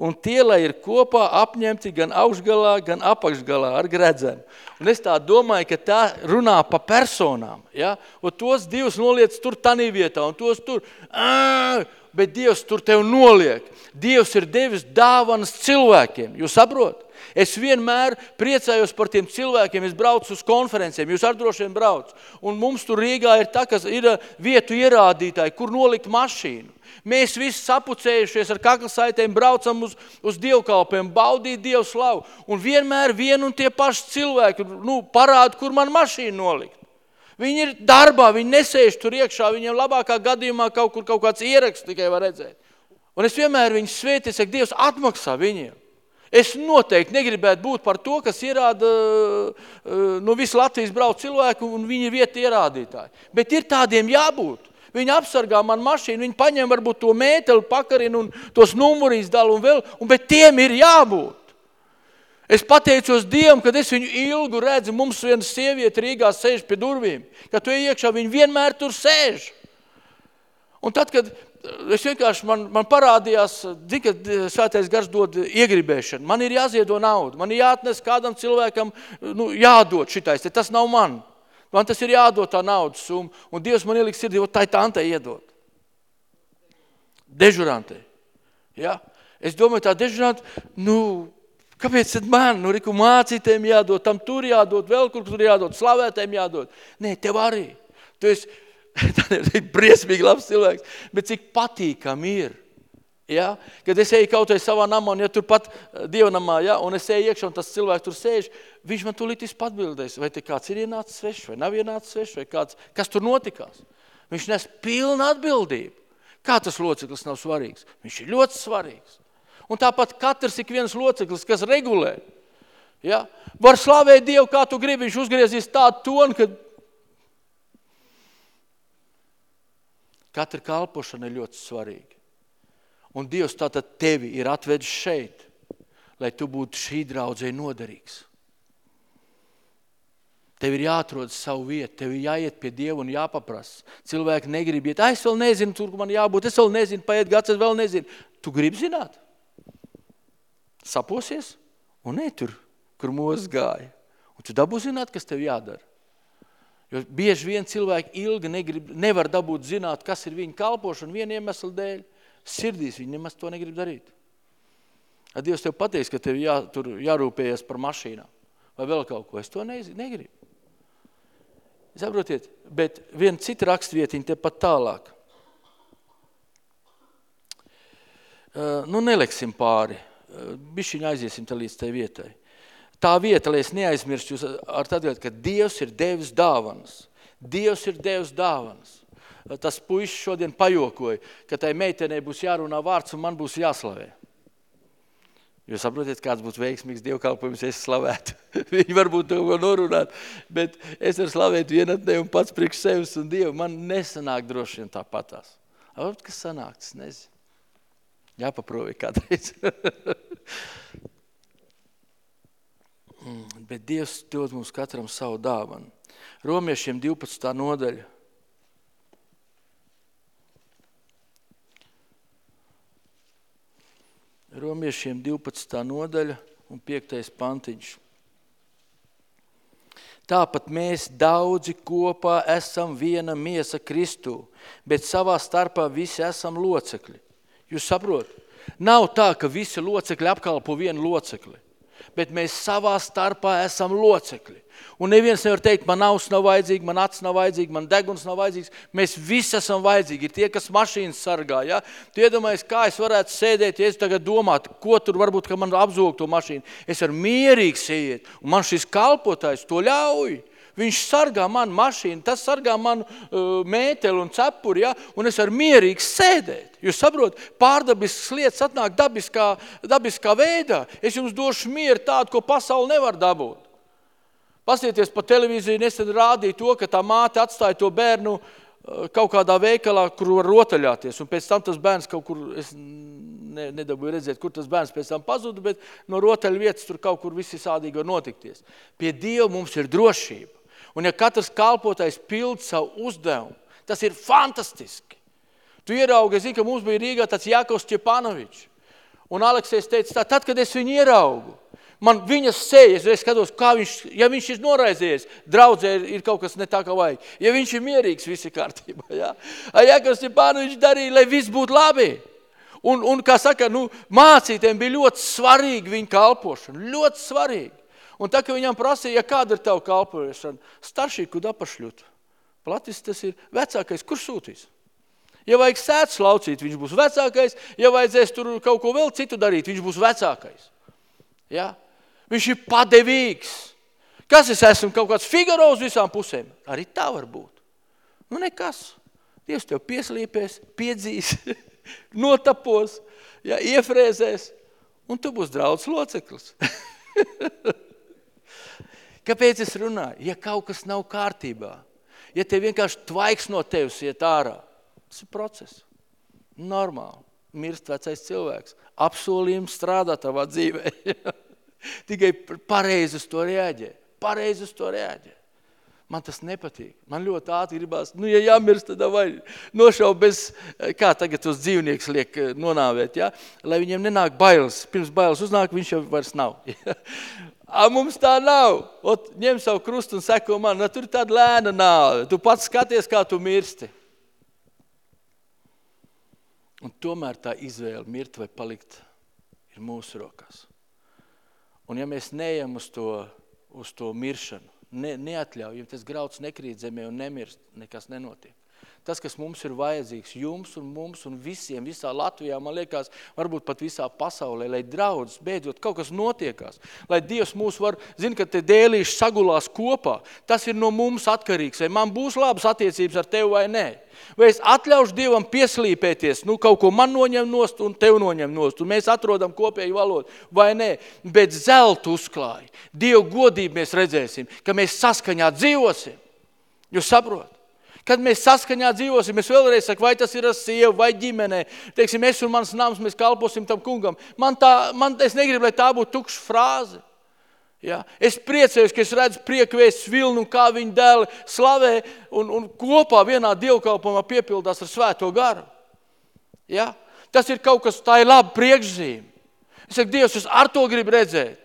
Un tie, lai ir kopā apņemti gan augšgalā, gan apakšgalā ar gredzenu. Un es tā domāju, ka tā runā pa personām. Ja? Un tos divus noliec tur tanī vietā, un tos tur, ā, bet Dievs tur tev noliek. Dievs ir devis dāvanas cilvēkiem. Jūs saprotat? Es vienmēr priecājos par tiem cilvēkiem, es braucu uz konferencēm, jūs ar droši vien brauc. Un mums tur Rīgā ir tā, kas ir vietu ierādītāji, kur nolikt mašīnu. Mēs visi sapucējušies ar kaklasaitēm, braucam uz, uz dievkalpiem, baudīt Dievu slavu. Un vienmēr vien un tie paši cilvēki nu, parāda, kur man mašīnu nolikt. Viņi ir darbā, viņi nesēž tur iekšā, viņiem labākā gadījumā kaut kur kaut kāds ieraksts tikai var redzēt. Un es vienmēr viņus svētīju, saku, Dievs atmaksā viņiem. Es noteikti negribētu būt par to, kas ierāda no nu, visu Latvijas brauc cilvēku un viņi ir vieta ierādītāji. Bet ir tādiem jābūt. Viņi apsargā man mašīnu, viņi paņem varbūt to mēteli, pakarinu un tos numurīs dalu un vēl, un, bet tiem ir jābūt. Es pateicos Dievam, kad es viņu ilgu redzu, mums viena sieviete Rīgā sēž pie durvīm, kad tu iekšā, viņi vienmēr tur sēž. Un tad, kad es vienkārši, man, man parādījās, ka svētais gars dod iegribēšanu. Man ir jāziedo naudu, man ir jāatnes kādam cilvēkam, nu, jādod šitais, tas nav man. Man tas ir jādod tā naudas summa, un Dievs man ieliks sirdī, tai tantai iedod. dežurantē. Ja? Es domāju, tā dežuranta, nu, kāpēc tad man, nu, riku mācītēm jādod, tam tur jādod, vēl kur tur jādod, slavētēm jādod. Nē, tev arī. Tu esi, tā ir briesmīgi labs cilvēks, bet cik patīkami ir. Ja? Kad es eju kaut vai savā namā, un ja tur pat eh, dievnamā, ja? un es eju iekšā, un tas cilvēks tur sēž, viņš man tūlīt patbildēs, vai te kāds ir ienācis svešs, vai nav ienācis svešs, vai kāds, kas tur notikās. Viņš nes pilnu atbildību. Kā tas loceklis nav svarīgs? Viņš ir ļoti svarīgs. Un tāpat katrs ik viens loceklis, kas regulē, ja? var slavēt Dievu, kā tu gribi, viņš uzgriezīs tādu tonu, ka katra kalpošana ir ļoti svarīga. Un Dievs tātad tevi ir atvedis šeit, lai tu būtu šī draudzē noderīgs. Tev ir jāatrod savu vietu, tev ir jāiet pie Dieva un jāpaprasa. Cilvēki negrib iet, es vēl nezinu, tur man jābūt, es vēl nezinu, paiet gads, es vēl nezinu. Tu gribi zināt? Saposies un ne tur, kur mūs gāja. Un tu dabū zināt, kas tev jādara. Jo bieži vien cilvēki ilgi negrib, nevar dabūt zināt, kas ir viņa kalpošana viena iemesla dēļ. Sirdīs viņi nemaz to negrib darīt. Ar Dievs tev pateiks, ka tev jā, tur jārūpējas par mašīnām vai vēl kaut ko. Es to negribu. Saprotiet, bet viena cita rakstvietiņa te pat tālāk. Uh, nu, neleksim pāri. Uh, bišķiņ aiziesim te līdz tai vietai. Tā vieta, lai es neaizmirstu jūs ar tādēļ, ka Dievs ir devis dāvanas. Dievs ir devis dāvanas. Tas puišs šodien pajokoja, ka tai meitenei būs jārunā vārds un man būs jāslavē. Jūs saprotat, kāds būtu veiksmīgs dievkalpojums, es slavētu. Viņi varbūt to var norunāt, bet es varu slavēt vienatnē un pats priekš sevis un Dievu. Man nesanāk droši vien tāpatās. Varbūt, kas sanāk, tas nezinu. Jāpaprovi kādreiz. Mm, bet Dievs dod mums katram savu dāvanu. Romiešiem 12. nodaļa. Romiešiem 12. nodaļa un 5. pantiņš. Tāpat mēs daudzi kopā esam viena miesa Kristū, bet savā starpā visi esam locekļi. Jūs saprotat? Nav tā, ka visi locekļi apkalpo vienu locekli bet mēs savā starpā esam locekļi. Un neviens nevar teikt, man auss nav vajadzīga, man acs nav vajadzīga, man deguns nav vajadzīgs. Mēs visi esam vajadzīgi. Ir tie, kas mašīnas sargā. Ja? Tu iedomājies, kā es varētu sēdēt, ja es tagad domātu, ko tur varbūt, ka man apzog to mašīnu. Es varu mierīgi sēdēt, un man šis kalpotājs to ļauj. Viņš sargā manu mašīnu, tas sargā manu uh, mēteli un cepuri, ja? un es varu mierīgi sēdēt. Jūs saprotat, pārdabiskas lietas atnāk dabiskā, dabiskā veidā. Es jums došu mieru tādu, ko pasauli nevar dabūt. Pasieties pa televīziju, nesen rādīja to, ka tā māte atstāja to bērnu uh, kaut kādā veikalā, kur var rotaļāties, un pēc tam tas bērns kaut kur, es ne, nedabūju redzēt, kur tas bērns pēc tam pazuda, bet no rotaļu vietas tur kaut kur visi sādīgi var notikties. Pie Dieva mums ir drošība. Un ja katrs kalpotais pild savu uzdevumu, tas ir fantastiski. Tu ieraugi, zini, ka mums bija Rīgā tāds Jākovs Čepanovičs. Un Aleksējs teica tā, tad, kad es viņu ieraugu, man viņas sejas, es skatos, kā viņš, ja viņš ir noraizējies, draudzē ir kaut kas ne tā, kā vajag. Ja viņš ir mierīgs, viss ir kārtībā. Ja? Jākovs Čepanovičs darīja, lai viss būtu labi. Un, un kā saka, nu, mācītēm bija ļoti svarīgi viņa kalpošana, ļoti svarīgi. Un tā, ka viņam prasīja, ja kāda ir tava kalpošana, staršīku kuda pašļūt. Platis tas ir vecākais, kurš sūtīs? Ja vajag sēdz laucīt, viņš būs vecākais. Ja vajadzēs tur kaut ko vēl citu darīt, viņš būs vecākais. Ja? Viņš ir padevīgs. Kas es esmu? Kaut kāds figaro uz visām pusēm. Arī tā var būt. Nu nekas. Dievs tev pieslīpēs, piedzīs, notapos, ja, iefrēzēs, un tu būs draudz loceklis. Kāpēc es runāju? Ja kaut kas nav kārtībā, ja te vienkārši tvaiks no tevis iet ārā, tas ir process. Normāli. Mirst vecais cilvēks. Apsolījums strādā tavā dzīvē. Tikai pareizi uz to reaģē. Pareizi uz to reaģē. Man tas nepatīk. Man ļoti ātri gribās, nu, ja jāmirst, tad vai nošau bez, kā tagad tos dzīvnieks liek eh, nonāvēt, ja? lai viņiem nenāk bailes. Pirms bailes uznāk, viņš jau vairs nav. A, mums tā nav. Ot, ņem savu krustu un seko man. Nu, tur ir tāda lēna nāve. Tu pats skaties, kā tu mirsti. Un tomēr tā izvēle mirt vai palikt ir mūsu rokās. Un ja mēs neejam uz to, uz to miršanu, ne, neatļaujam, tas grauds nekrīt zemē un nemirst, nekas nenotiek. Tas, kas mums ir vajadzīgs, jums un mums un visiem, visā Latvijā, man liekas, varbūt pat visā pasaulē, lai draudz, beidzot kaut kas notiekās. Lai Dievs mūs var, zina, ka te dēlīši sagulās kopā, tas ir no mums atkarīgs. Vai man būs labas attiecības ar tevi vai nē? Vai es atļaušu Dievam pieslīpēties, nu kaut ko man noņem nost un tev noņem nost, un mēs atrodam kopēju valodu, vai nē, bet zeltu uzklāja. Dievu godību mēs redzēsim, ka mēs saskaņā dzīvosim. Jūs saprotat? Kad mēs saskaņā dzīvosim, es vēlreiz saku, vai tas ir ar sievu vai ģimenē, teiksim, es un mans nams, mēs kalposim tam kungam. Man tā, man, es negribu, lai tā būtu tukša frāze. Ja? Es priecājos, ka es redzu priekvēsts vilnu, kā viņa dēli slavē un, un kopā vienā dievkalpumā piepildās ar svēto garu. Ja? Tas ir kaut kas, tā ir laba priekšzīme. Es saku, Dievs, es ar to gribu redzēt.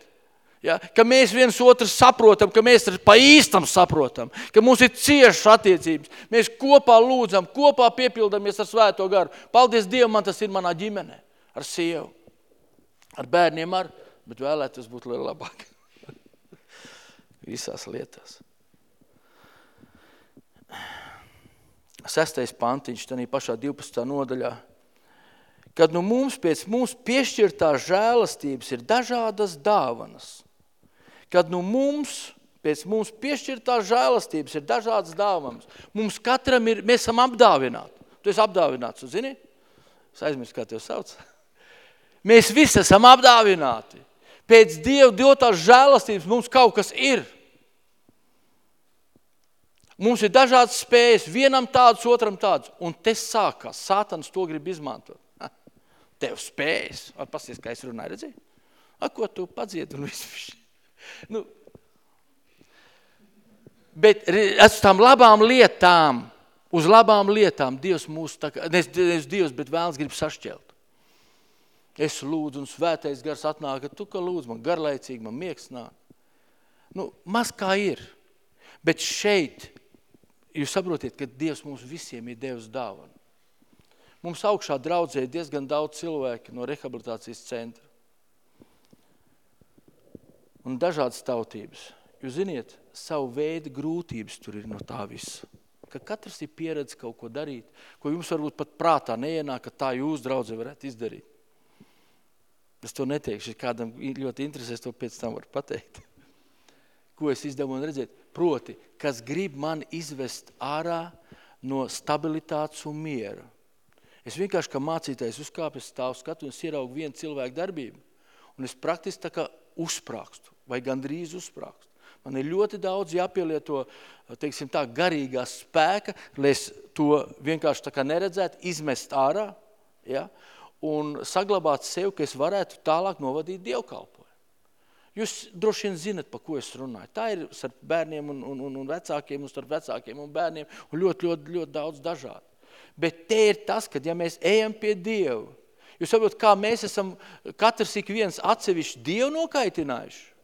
Ja? Ka mēs viens otru saprotam, ka mēs pa īstam saprotam, ka mums ir ciešas attiecības. Mēs kopā lūdzam, kopā piepildamies ar svēto garu. Paldies Dievam, man tas ir manā ģimenē, ar sievu, ar bērniem, ar, bet vēlētos būt liela labāk visās lietās. Sestais pantiņš, tā pašā 12. nodaļā. Kad nu mums pēc mums piešķirtās žēlastības ir dažādas dāvanas. Kad nu mums pēc mums piešķirtās žēlastības ir dažādas dāvanas. Mums katram ir, mēs esam apdāvināti. Tu esi apdāvināts, tu zini? Es aizmirstu, kā tev sauc. Mēs visi esam apdāvināti. Pēc Dieva dotās žēlastības mums kaut kas ir. Mums ir dažādas spējas, vienam tādas, otram tādas. Un te sākās, sātans to grib izmantot. Ha, tev spējas. Pasties, kā es runāju, redzēji? A, ko tu padzied un visu. Nu, bet uz tām labām lietām, uz labām lietām Dievs mūs, tā kā, nevis Dievs, bet vēlns grib sašķelt. Es lūdzu, un svētais gars atnāk, tu, ka lūdzu, man garlaicīgi, man miegs nāk. Nu, maz kā ir. Bet šeit jūs saprotiet, ka Dievs mums visiem ir devis dāvanu. Mums augšā draudzē diezgan daudz cilvēki no rehabilitācijas centra. Un dažādas tautības. Jūs ziniet, savu veidu grūtības tur ir no tā visa. Ka katrs ir pieredzis kaut ko darīt, ko jums varbūt pat prātā neienāk, ka tā jūs, draudze, varētu izdarīt. Es to neteikšu, ja kādam ļoti interesēs, to pēc tam var pateikt. Ko es izdevu un redzēt? Proti, kas grib man izvest ārā no stabilitātes un miera. Es vienkārši kā mācītājs uzkāpu, es stāvu skatu un ieraugu vienu cilvēku darbību. Un es praktiski tā kā uzsprākstu vai gandrīz uzsprākstu. Man ir ļoti daudz jāpielieto, teiksim tā, garīgā spēka, lai es to vienkārši tā kā neredzētu, izmest ārā, ja, un saglabāt sev, ka es varētu tālāk novadīt dievkalpu. Jūs droši vien zinat, pa ko es runāju. Tā ir starp bērniem un, un, un, vecākiem, un starp vecākiem un bērniem, un ļoti, ļoti, ļoti daudz dažādu. Bet te ir tas, ka ja mēs ejam pie Dieva, jūs saprotat, kā mēs esam katrs ik viens atsevišķi Dievu nokaitinājuši.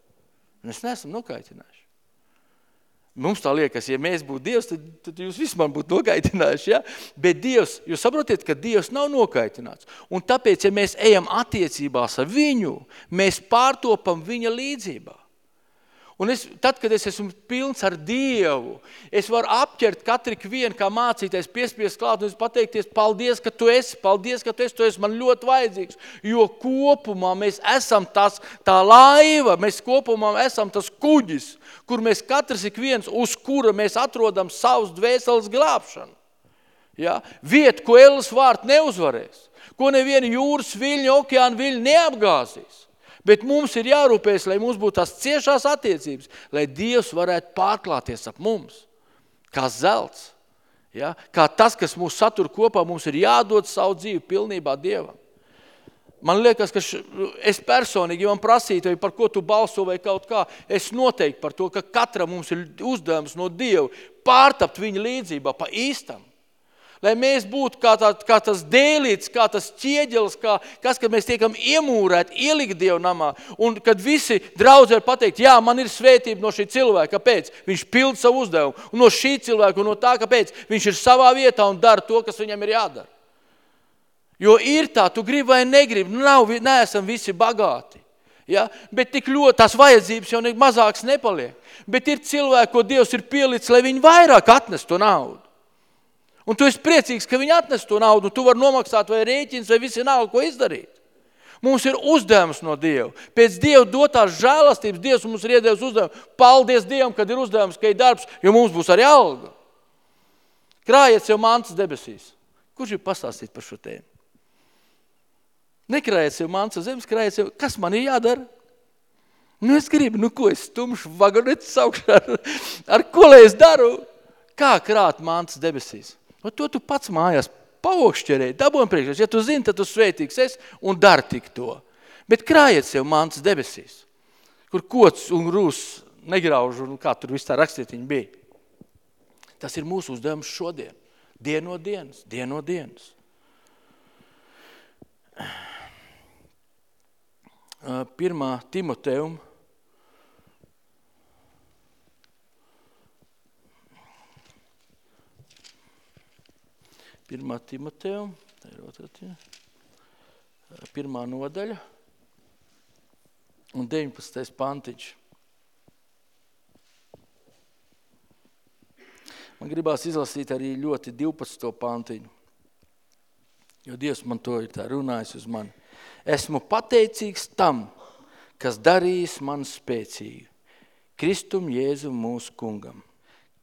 Es neesam nokaitinājuši. Mums tā liekas, ja mēs būtu Dievs, tad, tad jūs vismaz būtu nokaitinājuši. Ja? Bet Dievs, jūs saprotiet, ka Dievs nav nokaitināts. Un tāpēc, ja mēs ejam attiecībās ar viņu, mēs pārtopam viņa līdzībā. Un es, tad, kad es esmu pilns ar Dievu, es varu apķert katru vienu, kā mācīties, piespiest klāt un pateikties, paldies, ka tu esi, paldies, ka tu esi, tu esi man ļoti vajadzīgs. Jo kopumā mēs esam tas, tā laiva, mēs kopumā esam tas kuģis, kur mēs katrs ik viens, uz kura mēs atrodam savus dvēseles glābšanu. Ja? Vieta, ko Elas vārti neuzvarēs, ko neviena jūras viļņa, okeāna viļņa neapgāzīs. Bet mums ir jārūpēs, lai mums būtu tās ciešās attiecības, lai Dievs varētu pārklāties ap mums, kā zelts. Ja? Kā tas, kas mūs satur kopā, mums ir jādod savu dzīvi pilnībā Dievam. Man liekas, ka š, es personīgi, ja man prasītu, par ko tu balso vai kaut kā, es noteikti par to, ka katram mums ir uzdevums no Dieva pārtapt viņa līdzībā pa īstam lai mēs būtu kā, tā, kā tas dēlīts, kā tas ķieģelis, kā, kas, kad mēs tiekam iemūrēti, ielikt Dievu namā, un kad visi draudzi var pateikt, jā, man ir svētība no šī cilvēka, kāpēc? Viņš pild savu uzdevumu, un no šī cilvēka, un no tā, kāpēc? Viņš ir savā vietā un dara to, kas viņam ir jādara. Jo ir tā, tu gribi vai negribi, nav, neesam visi bagāti. Ja? Bet tik ļoti tās vajadzības jau ne, mazāks nepaliek. Bet ir cilvēki, ko Dievs ir pielicis, lai viņi vairāk atnes to naudu. Un tu esi priecīgs, ka viņi atnes to naudu, tu vari nomaksāt vai rēķins, vai visi nav ko izdarīt. Mums ir uzdevums no Dieva. Pēc Dieva dotās žēlastības Dievs mums ir iedevis uzdevumu. Paldies Dievam, kad ir uzdevums, ka ir darbs, jo mums būs arī alga. Krājiet sev mantas debesīs. Kurš ir pastāstīt par šo tēmu? Nekrājiet sev mantas zemes, krājiet sev, kas man ir jādara? Nu, es gribu, nu, ko es stumšu vagonetes augšā, ar, ar ko lai es daru? Kā krāt mantas debesīs? No to tu pats mājās paokšķerēji, dabūjam priekšās. Ja tu zini, tad tu svētīgs esi un dari tik to. Bet krājiet sev mantas debesīs, kur kots un rūs negrauž, un kā tur viss tā rakstietiņa bija. Tas ir mūsu uzdevums šodien. Dien no dienas, dien no dienas. Pirmā Timotejuma 1. Timoteja, tā ir otrā, tie, pirmā nodaļa un 19. pantiņš. Man gribās izlasīt arī ļoti 12. pantiņu, jo Dievs man to ir tā runājis uz mani. Esmu pateicīgs tam, kas darījis man spēcīgu, Kristum Jēzu mūsu kungam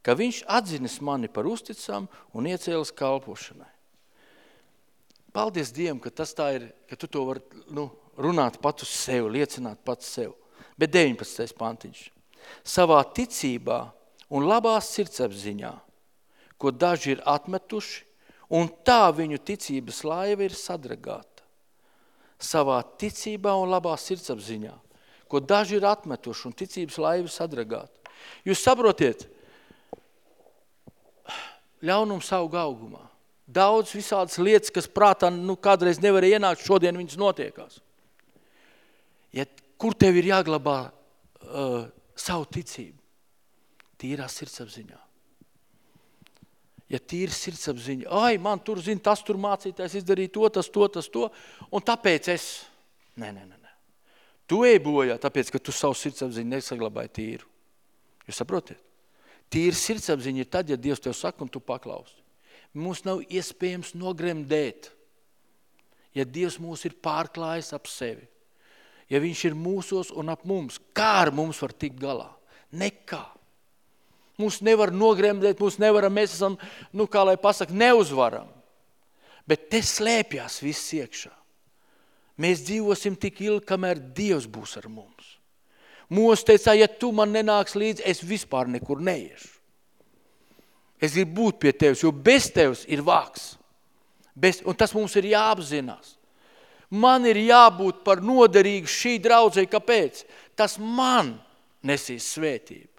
ka viņš atzinis mani par uzticam un iecēlis kalpošanai. Paldies Dievam, ka tas tā ir, ka tu to vari nu, runāt pat uz sevi, liecināt pats sev. Bet 19. pantiņš. Savā ticībā un labās sirdsapziņā, ko daži ir atmetuši, un tā viņu ticības laiva ir sadragāta. Savā ticībā un labā sirdsapziņā, ko daži ir atmetuši, un ticības laiva sadragāta. Jūs saprotiet, ļaunums aug augumā. Daudz visādas lietas, kas prātā nu, kādreiz nevarēja ienākt, šodien viņas notiekās. Ja, kur tev ir jāglabā uh, savu ticību? Tīrā sirdsapziņā. Ja tīra sirdsapziņa, ai, man tur zina, tas tur mācītājs izdarīja to, tas to, tas to, un tāpēc es, nē, nē, nē. Tu ej bojā, tāpēc, ka tu savu sirdsapziņu nesaglabāji tīru. Jūs saprotiet? Tīra sirdsapziņa ir tad, ja Dievs tev saka un tu paklausi. Mums nav iespējams nogremdēt, ja Dievs mūs ir pārklājis ap sevi. Ja viņš ir mūsos un ap mums, kā ar mums var tikt galā? Nekā. Mūs nevar nogremdēt, mūs nevaram, mēs esam, nu kā lai pasaka, neuzvaram. Bet te slēpjās viss iekšā. Mēs dzīvosim tik ilgi, kamēr Dievs būs ar mums. Mūsu teicā, ja tu man nenāks līdzi, es vispār nekur neiešu. Es gribu būt pie tevis, jo bez tevis ir vāks. Bez, un tas mums ir jāapzinās. Man ir jābūt par noderīgu šī draudzē. Kāpēc? Tas man nesīs svētību.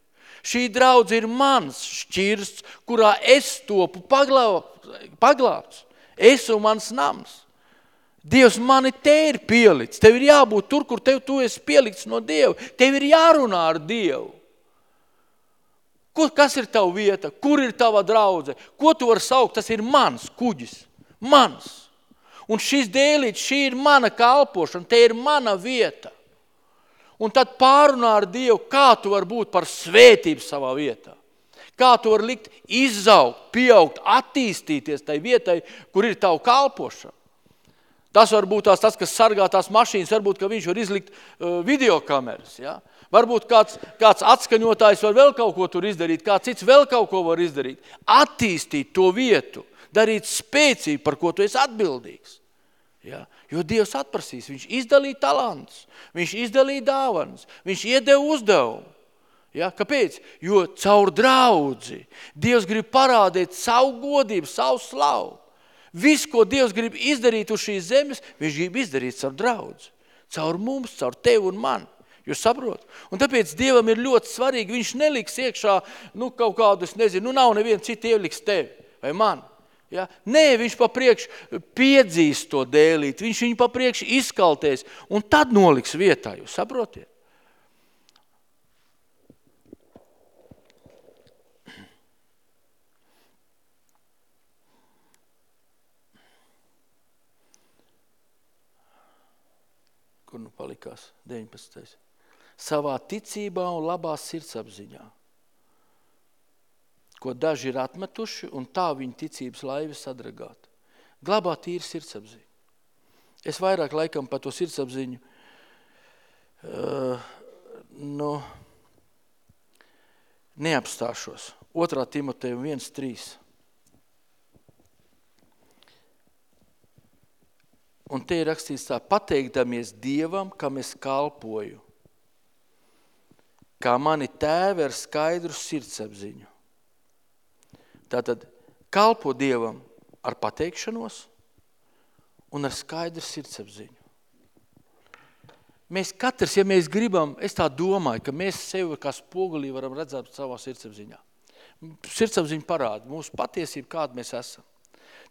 Šī draudze ir mans šķirsts, kurā es topu paglābts. Es un mans nams. Dievs mani te ir pielicis. Tev ir jābūt tur, kur tev tu esi pielikts no Dieva. Tev ir jārunā ar Dievu. Kur, kas ir tava vieta? Kur ir tava draudze? Ko tu vari saukt? Tas ir mans kuģis. Mans. Un šis dēlīts, šī ir mana kalpošana, te ir mana vieta. Un tad pārunā ar Dievu, kā tu vari būt par svētību savā vietā. Kā tu vari likt izaugt, pieaugt, attīstīties tai vietai, kur ir tava kalpošana. Tas var būt tās, tas, kas sargā tās mašīnas, varbūt, ka viņš var izlikt uh, videokameras. Ja? Varbūt kāds, kāds atskaņotājs var vēl kaut ko tur izdarīt, kāds cits vēl kaut ko var izdarīt. Attīstīt to vietu, darīt spēcīgi, par ko tu esi atbildīgs. Ja? Jo Dievs atprasīs, viņš izdalīja talants, viņš izdalīja dāvanas, viņš iedeva uzdevumu. Ja? Kāpēc? Jo caur draudzi Dievs grib parādīt savu godību, savu slavu. Viss, ko Dievs grib izdarīt uz šīs zemes, viņš grib izdarīt caur draudz. Caur mums, caur tevi un mani. Jūs saprotat? Un tāpēc Dievam ir ļoti svarīgi, viņš neliks iekšā, nu, kaut kādu, es nezinu, nu, nav neviena cita ieliks tevi vai man. Ja? Nē, viņš papriekš piedzīs to dēlīt, viņš viņu papriekš izkaltēs un tad noliks vietā, jūs saprotiet? Kur nu palikās 19. Savā ticībā un labā sirdsapziņā, ko daži ir atmetuši, un tā viņa ticības laivi sadragāt. Glabā tīri sirdsapziņu. Es vairāk laikam par to sirdsapziņu uh, nu, neapstāšos. 2. Timoteja 1.3. Un te ir rakstīts tā, pateikdamies Dievam, kam es kalpoju, kā mani tēvi ar skaidru sirdsapziņu. Tātad kalpo Dievam ar pateikšanos un ar skaidru sirdsapziņu. Mēs katrs, ja mēs gribam, es tā domāju, ka mēs sevi kā spogulī varam redzēt savā sirdsapziņā. Sirdsapziņa parāda mūsu patiesību, kāda mēs esam.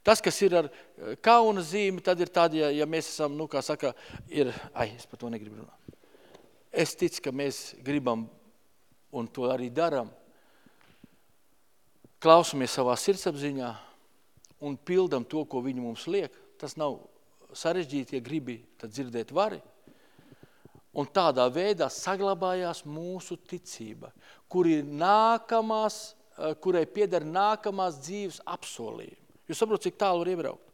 Tas, kas ir ar eh, kauna zīmi, tad ir tad, ja, ja mēs esam, nu, kā saka, ir, ai, es par to negribu runāt. Es ticu, ka mēs gribam, un to arī daram, klausamies savā sirdsapziņā un pildam to, ko viņi mums liek. Tas nav sarežģīti, ja gribi, tad dzirdēt vari. Un tādā veidā saglabājās mūsu ticība, kur ir nākamās, eh, kurai pieder nākamās dzīves apsolījumi. Jūs saprotat, cik tālu var iebraukt?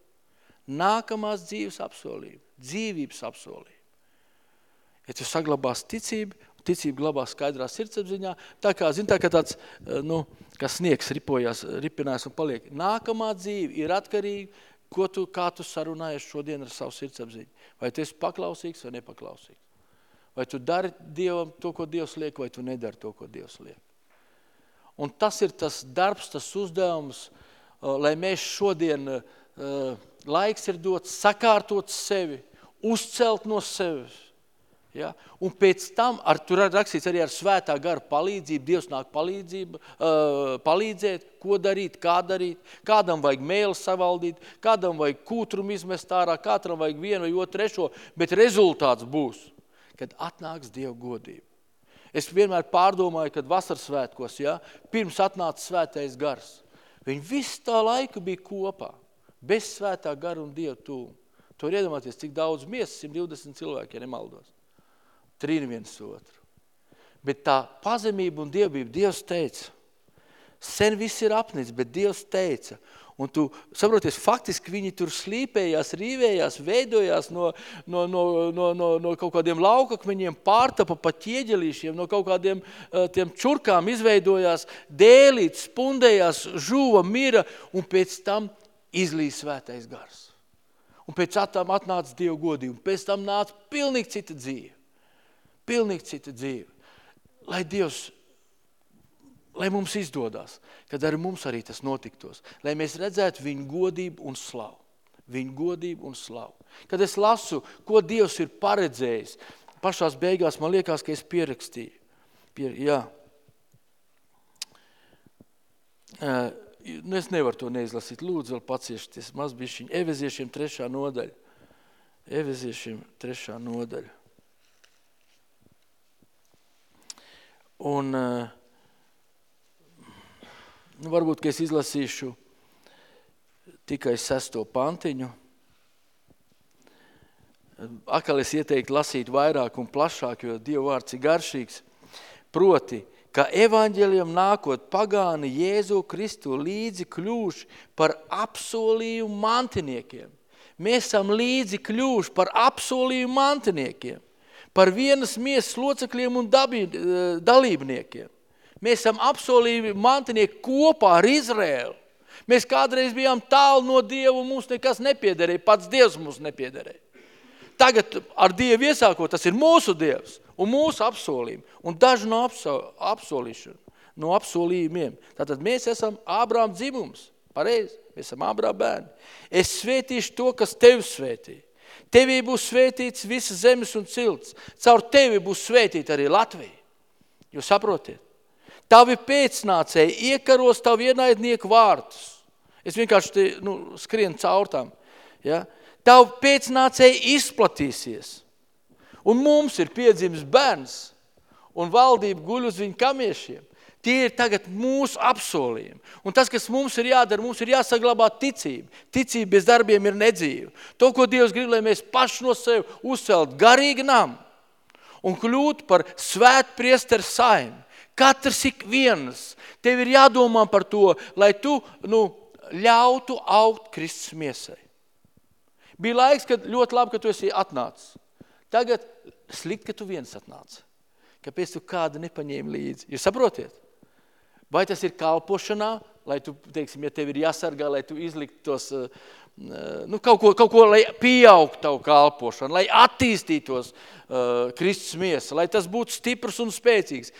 Nākamās dzīves apsolījumi, dzīvības apsolījumi. Ja tu saglabās ticību, ticība glabās skaidrā sirdsapziņā, tā kā, zin, tā kā tāds, eh, nu, kas sniegs ripojās, ripinās un paliek. Nākamā dzīve ir atkarīga, ko tu, kā tu sarunājies šodien ar savu sirdsapziņu. Vai tu esi paklausīgs vai nepaklausīgs? Vai tu dari Dievam to, ko Dievs liek, vai tu nedari to, ko Dievs liek? Un tas ir tas darbs, tas uzdevums, uh, lai mēs šodien laiks ir dots sakārtot sevi, uzcelt no sevis. Ja? Un pēc tam, ar, tur ir rakstīts arī ar svētā gara palīdzību, Dievs nāk palīdzību, uh, palīdzēt, ko darīt, kā darīt, kādam vajag mēli savaldīt, kādam vajag kūtrumu izmest ārā, katram vajag vienu vai otru trešo, bet rezultāts būs, kad atnāks Dieva godība. Es vienmēr pārdomāju, kad vasaras svētkos, ja, pirms atnāca svētais gars, Viņi visu tā laiku bija kopā, bez svētā gara un Dievu tūmu. To var iedomāties, cik daudz miesas, 120 cilvēki, ja nemaldos. Trīni viens otru. Bet tā pazemība un dievbība, Dievs teica, sen viss ir apnicis, bet Dievs teica, Un tu saproties, faktiski viņi tur slīpējās, rīvējās, veidojās no, no, no, no, no, no kaut kādiem laukakmeņiem, pārtapa pa ķieģelīšiem, no kaut kādiem uh, tiem čurkām izveidojās, dēlīt, spundējās, žuva, mira un pēc tam izlīs svētais gars. Un pēc tam atnāca Dievu godību, pēc tam nāca pilnīgi cita dzīve. Pilnīgi cita dzīve. Lai Dievs lai mums izdodas, kad ar mums arī tas notiktos, lai mēs redzētu viņu godību un slavu. Viņu godību un slavu. Kad es lasu, ko Dievs ir paredzējis, pašās beigās man liekas, ka es pierakstīju. Pier, jā. Nu es nevaru to neizlasīt. Lūdzu, vēl paciešties maz bišķiņ. Eveziešiem trešā nodaļa. Eveziešiem trešā nodaļa. Un uh, Nu, varbūt, ka es izlasīšu tikai sesto pantiņu. Akal es ieteiktu lasīt vairāk un plašāk, jo Dieva vārds ir garšīgs. Proti, ka evaņģēlijam nākot pagāni Jēzu Kristu līdzi kļūši par apsolījumu mantiniekiem. Mēs esam līdzi kļūši par apsolījumu mantiniekiem, par vienas miesas locekļiem un dabī, eh, dalībniekiem. Mēs esam apsolījumi mantinieki kopā ar Izrēlu. Mēs kādreiz bijām tālu no Dieva mums nekas nepiederēja, pats Dievs mums nepiederēja. Tagad ar Dievu iesākot, tas ir mūsu Dievs un mūsu apsolījumi. Un daži no apsolīšanu, no apsolījumiem. Tātad mēs esam Ābrām dzimums, pareizi, mēs esam Ābrām bērni. Es svētīšu to, kas tevi svētī. Tevī būs svētīts visas zemes un cilts. Caur tevi būs svētīta arī Latvija. Jūs saprotiet? Tavi pēcnācēji iekaros tavu ienaidnieku vārtus. Es vienkārši te, nu, skrienu caur tām. Ja? Tavu pēcnācēji izplatīsies. Un mums ir piedzimis bērns, un valdība guļ uz viņu kamiešiem. Tie ir tagad mūsu apsolījumi. Un tas, kas mums ir jādara, mums ir jāsaglabā ticība. Ticība bez darbiem ir nedzīva. To, ko Dievs grib, lai mēs paši no sevi uzcelt garīgi namu un kļūt par svētu priesteru saimi. Katrs ik viens. Tev ir jādomā par to, lai tu nu, ļautu augt Kristus miesai. Bija laiks, kad ļoti labi, ka tu esi atnācis. Tagad slikti, ka tu viens atnāci. Kāpēc tu kādu nepaņēmi līdzi? Jūs saprotiet? Vai tas ir kalpošanā, lai tu, teiksim, ja tev ir jāsargā, lai tu izliktu tos, eh, nu, kaut ko, kaut ko lai pieaugtu tavu kalpošanu, lai attīstītos uh, Kristus miesa, lai tas būtu stiprs un spēcīgs.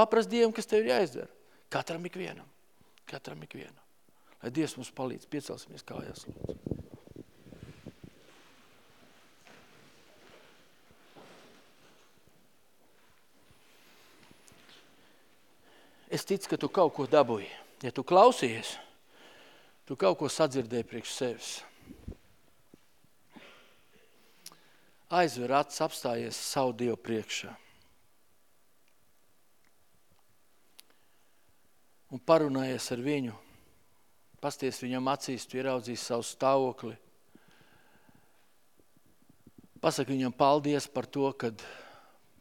Paprast Dievam, kas tev ir jāizdara. Katram ikvienam. Katram ikvienam. Lai Dievs mums palīdz. Piecelsimies kājās, lūdzu. Es ticu, ka tu kaut ko dabūji. Ja tu klausies, tu kaut ko sadzirdēji priekš sevis. Aizver acis, apstājies savu Dievu priekšā. Un parunājies ar viņu. Pasties viņam acīs, tu ieraudzīs savu stāvokli. Pasaki viņam paldies par to, kad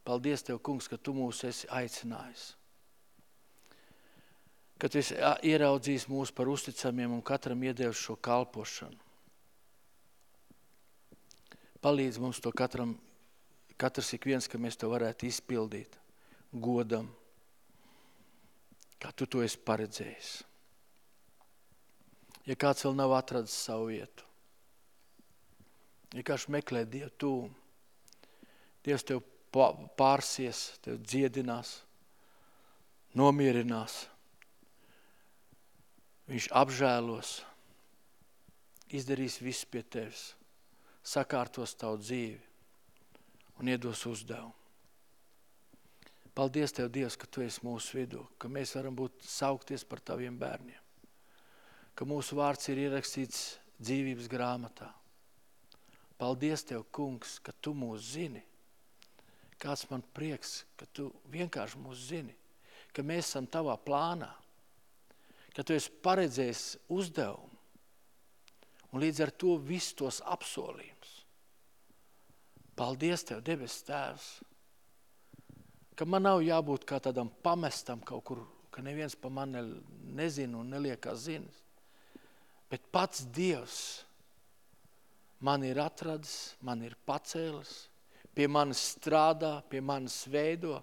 paldies Tev, kungs, ka Tu mūs esi aicinājis ka tu esi ieraudzījis mūs par uzticamiem un katram iedevis šo kalpošanu. Palīdz mums to katram, katrs ik viens, ka mēs to varētu izpildīt godam, kā tu to esi paredzējis. Ja kāds vēl nav atradis savu vietu, ja kāds meklē Dievu tūmu, Dievs tev pārsies, tev dziedinās, nomierinās, Viņš apžēlos, izdarīs visu pie tevis, sakārtos tavu dzīvi un iedos uzdevumu. Paldies Tev, Dievs, ka Tu esi mūsu vidū, ka mēs varam būt saukties par Taviem bērniem, ka mūsu vārds ir ierakstīts dzīvības grāmatā. Paldies Tev, kungs, ka Tu mūs zini. Kāds man prieks, ka Tu vienkārši mūs zini, ka mēs esam Tavā plānā – ka tu esi paredzējis uzdevumu un līdz ar to visus tos apsolījumus. Paldies Tev, debes Tēvs, ka man nav jābūt kā tādam pamestam kaut kur, ka neviens pa mani nezina un neliekās zinas. Bet pats Dievs man ir atradis, man ir pacēlis, pie manis strādā, pie manis veido,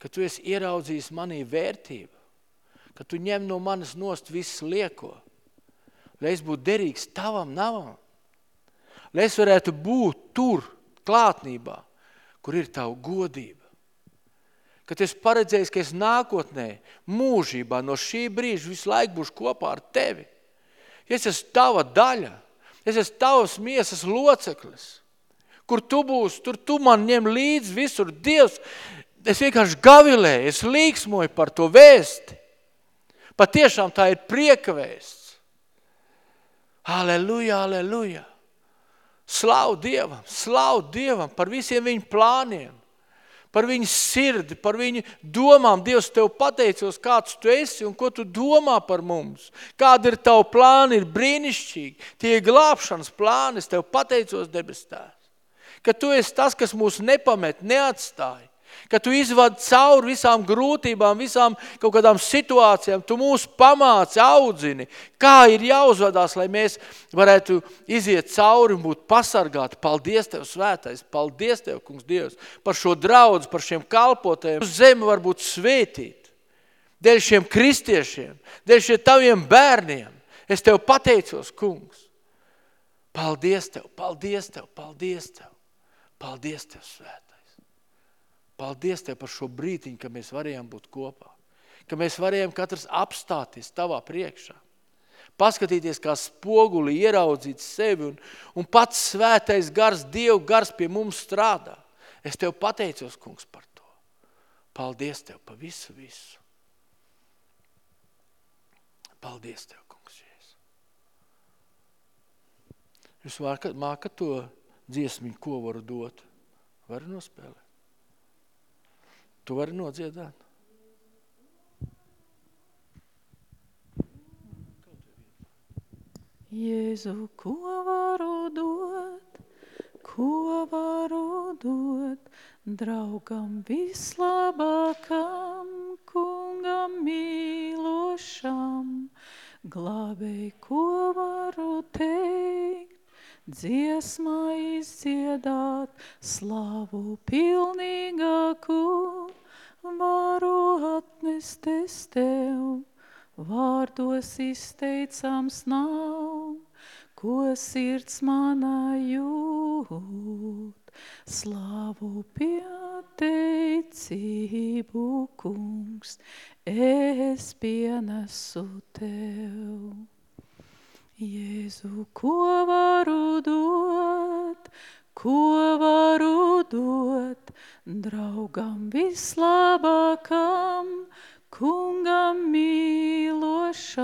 ka Tu esi ieraudzījis manī vērtību ka tu ņem no manis nost visu lieko, lai es būtu derīgs tavam navam, lai es varētu būt tur, klātnībā, kur ir tava godība. Kad es paredzējis, ka es nākotnē, mūžībā, no šī brīža visu laiku būšu kopā ar tevi. Es esmu tava daļa, es esmu tavas miesas loceklis, kur tu būsi, tur tu man ņem līdzi visur. Dievs, es vienkārši gavilēju, es līksmoju par to vēsti. Patiešām tā ir prieka vēsts. Aleluja, aleluja. Slavu Dievam, slavu Dievam par visiem viņu plāniem, par viņu sirdi, par viņu domām. Dievs, Tev pateicos, kāds Tu esi un ko Tu domā par mums. Kāda ir Tavu plāni, ir brīnišķīgi. Tie ir glābšanas plāni, es Tev pateicos, debes tēvs. Ka Tu esi tas, kas mūs nepamet, neatstāja ka tu izvadi cauri visām grūtībām, visām kaut kādām situācijām, tu mūs pamāci, audzini, kā ir jāuzvedās, lai mēs varētu iziet cauri un būt pasargāti. Paldies Tev, svētais, paldies Tev, kungs Dievs, par šo draudz, par šiem kalpotēm. Zeme var būt svētīt, dēļ šiem kristiešiem, dēļ šiem taviem bērniem. Es Tev pateicos, kungs. Paldies Tev, paldies Tev, paldies Tev, paldies Tev, svēt. Paldies Tev par šo brītiņu, ka mēs varējām būt kopā. Ka mēs varējām katrs apstāties Tavā priekšā. Paskatīties kā spoguli, ieraudzīt sevi un, un pats svētais gars, Dievu gars pie mums strādā. Es Tev pateicos, kungs, par to. Paldies Tev pa visu, visu. Paldies Tev, kungs, Jēs. Jūs mākat to dziesmiņu, ko varu dot? Varu nospēlēt? Tu vari nodziedāt? Jēzu, ko varu dot, ko varu dot, draugam vislabākam, kungam mīlošam, glābēji, ko varu teikt, dziesmā izdziedāt, slavu pilnīgāku, varu atnest es tev, vārdos izteicams nav, ko sirds manā jūt. Slavu pieteicību, kungs, es pienesu tev. Jēzu, ko varu dot, ko varu dot, draugam vislabākam, kungam mīlošam,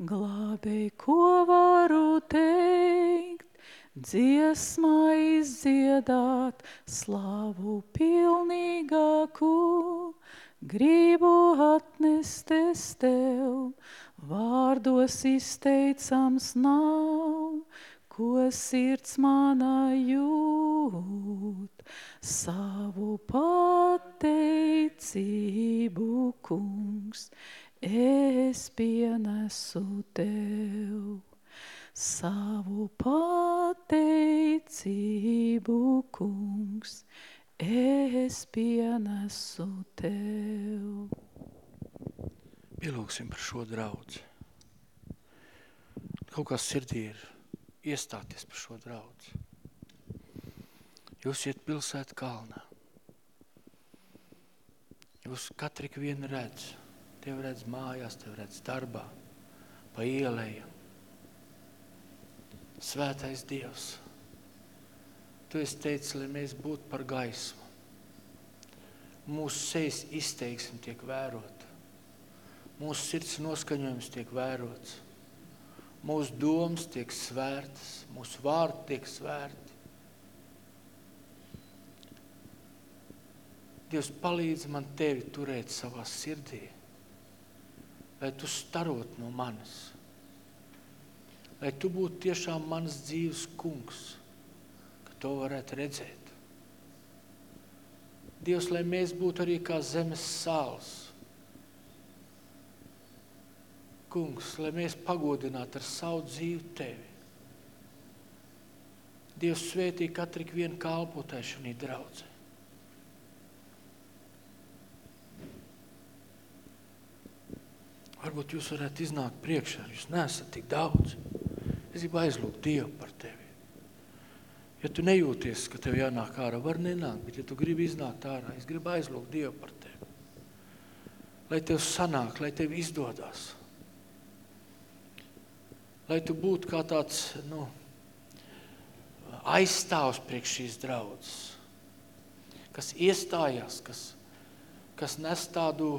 glābēji, ko varu teikt, dziesmā izdziedāt slavu pilnīgāku, gribu atnest es tev, vārdos izteicams nav, ko sirds manā jūt, savu pateicību, kungs, es pienesu tev savu pateicību, kungs, es pienesu tev. Pielūksim par šo draudzi. Kaut kā sirdī ir iestāties par šo draudzi. Jūs iet pilsēt kalnā. Jūs katru vienu redz. Tev redz mājās, tev redz darbā, pa ielējam Svētais Dievs, Tu esi teicis, lai mēs būtu par gaismu. Mūsu sejas izteiksme tiek vērota. Mūsu sirds noskaņojums tiek vērots. Mūsu domas tiek svērtas, mūsu vārdi tiek svērti. Dievs palīdz man tevi turēt savā sirdī, lai tu starot no manis lai tu būtu tiešām mans dzīves kungs, ka to varētu redzēt. Dievs, lai mēs būtu arī kā zemes sāls. Kungs, lai mēs pagodinātu ar savu dzīvi Tevi. Dievs svētī katru vienu kalpotāju šajā draudzē. Varbūt jūs varētu iznākt priekšā, jūs neesat tik daudz. Es gribu aizlūgt Dievu par tevi. Ja tu nejūties, ka tev jānāk ārā, var nenākt, bet ja tu gribi iznākt ārā, es gribu aizlūgt Dievu par tevi. Lai tev sanāk, lai tev izdodas. Lai tu būtu kā tāds, nu, aizstāvs priekš šīs draudzes, kas iestājās, kas, kas nes tādu,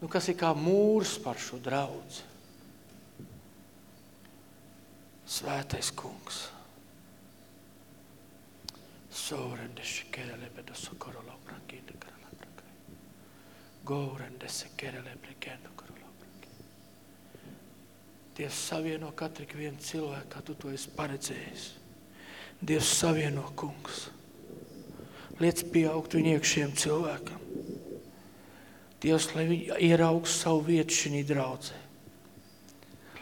nu, kas ir kā mūrs par šo draudzi. Svētais kungs. Sorende shikerele bedo sokorola brankinde karala brankai. Gorende sekerele karola brankai. Dievs savieno katru vienu cilvēku, kā tu to esi paredzējis. Dievs savieno kungs. Liec pieaugt viņu iekšiem cilvēkam. Dievs, lai viņi ieraug savu vietu šī draudzē.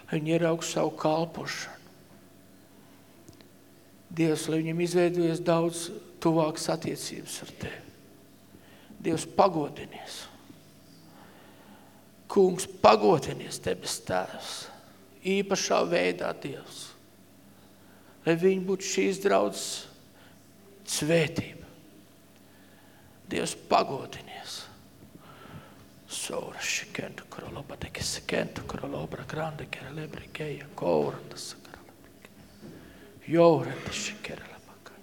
Lai viņi ieraug savu kalpošanu. Dievs, lai viņam izveidojas daudz tuvākas attiecības ar tevi. Dievs, pagodinies. Kungs, pagodinies, debes tēvs. Īpašā veidā, Dievs. Lai viņi būtu šīs draudzes svētība. Dievs, pagodinies. Sora šikenta koroloba, tekes sekenta korolobra, grande kere lebre keja, korandas Jourende se kerele pakai.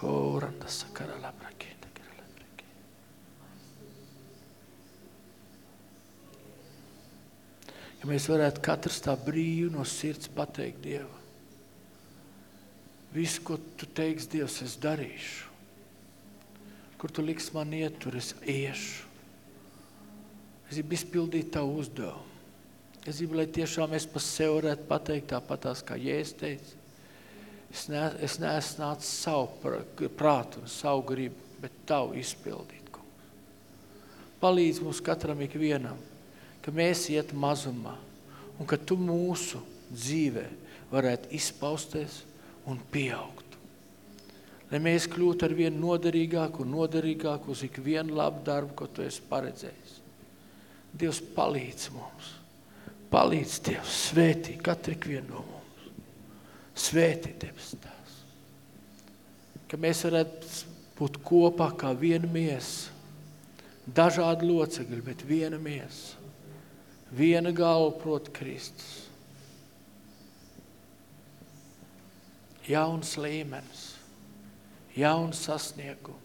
Kourende se kerele Ja mēs varētu katrs tā brīvi no sirds pateikt Dievu. Visu, ko tu teiks, Dievs, es darīšu. Kur tu liks man iet, tur es iešu Es gribu izpildīt tavu uzdevumu. Es gribu, lai tiešām es pa sev varētu pateikt tāpatās, kā Jēzus teica. Es, ne, es neesmu nācis savu prātu un savu gribu, bet tavu izpildīt, kungs. Palīdz mums katram ikvienam, ka mēs iet mazumā un ka tu mūsu dzīvē varētu izpausties un pieaugt. Lai mēs kļūtu ar vien noderīgāku un noderīgāku uz ikvienu labu darbu, ko tu esi paredzējis. Dievs palīdz mums. Palīdz Dievs, svētī katru ikvienu no mums. Svētī debes tās. Ka mēs varētu būt kopā kā viena miesa. Dažādi locekļi, bet viena miesa. Viena galva, proti, Kristus. Jauns līmenis, jauns sasniegums,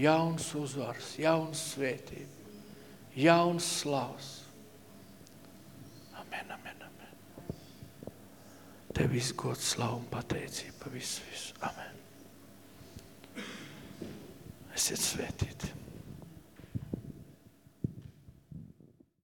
jauns uzvars, jauns svētība, jauns slavs. Amen, amen, amen. Tev viss gods, slavu un pateicība, visu, visu. Amen. Esiet svētīti.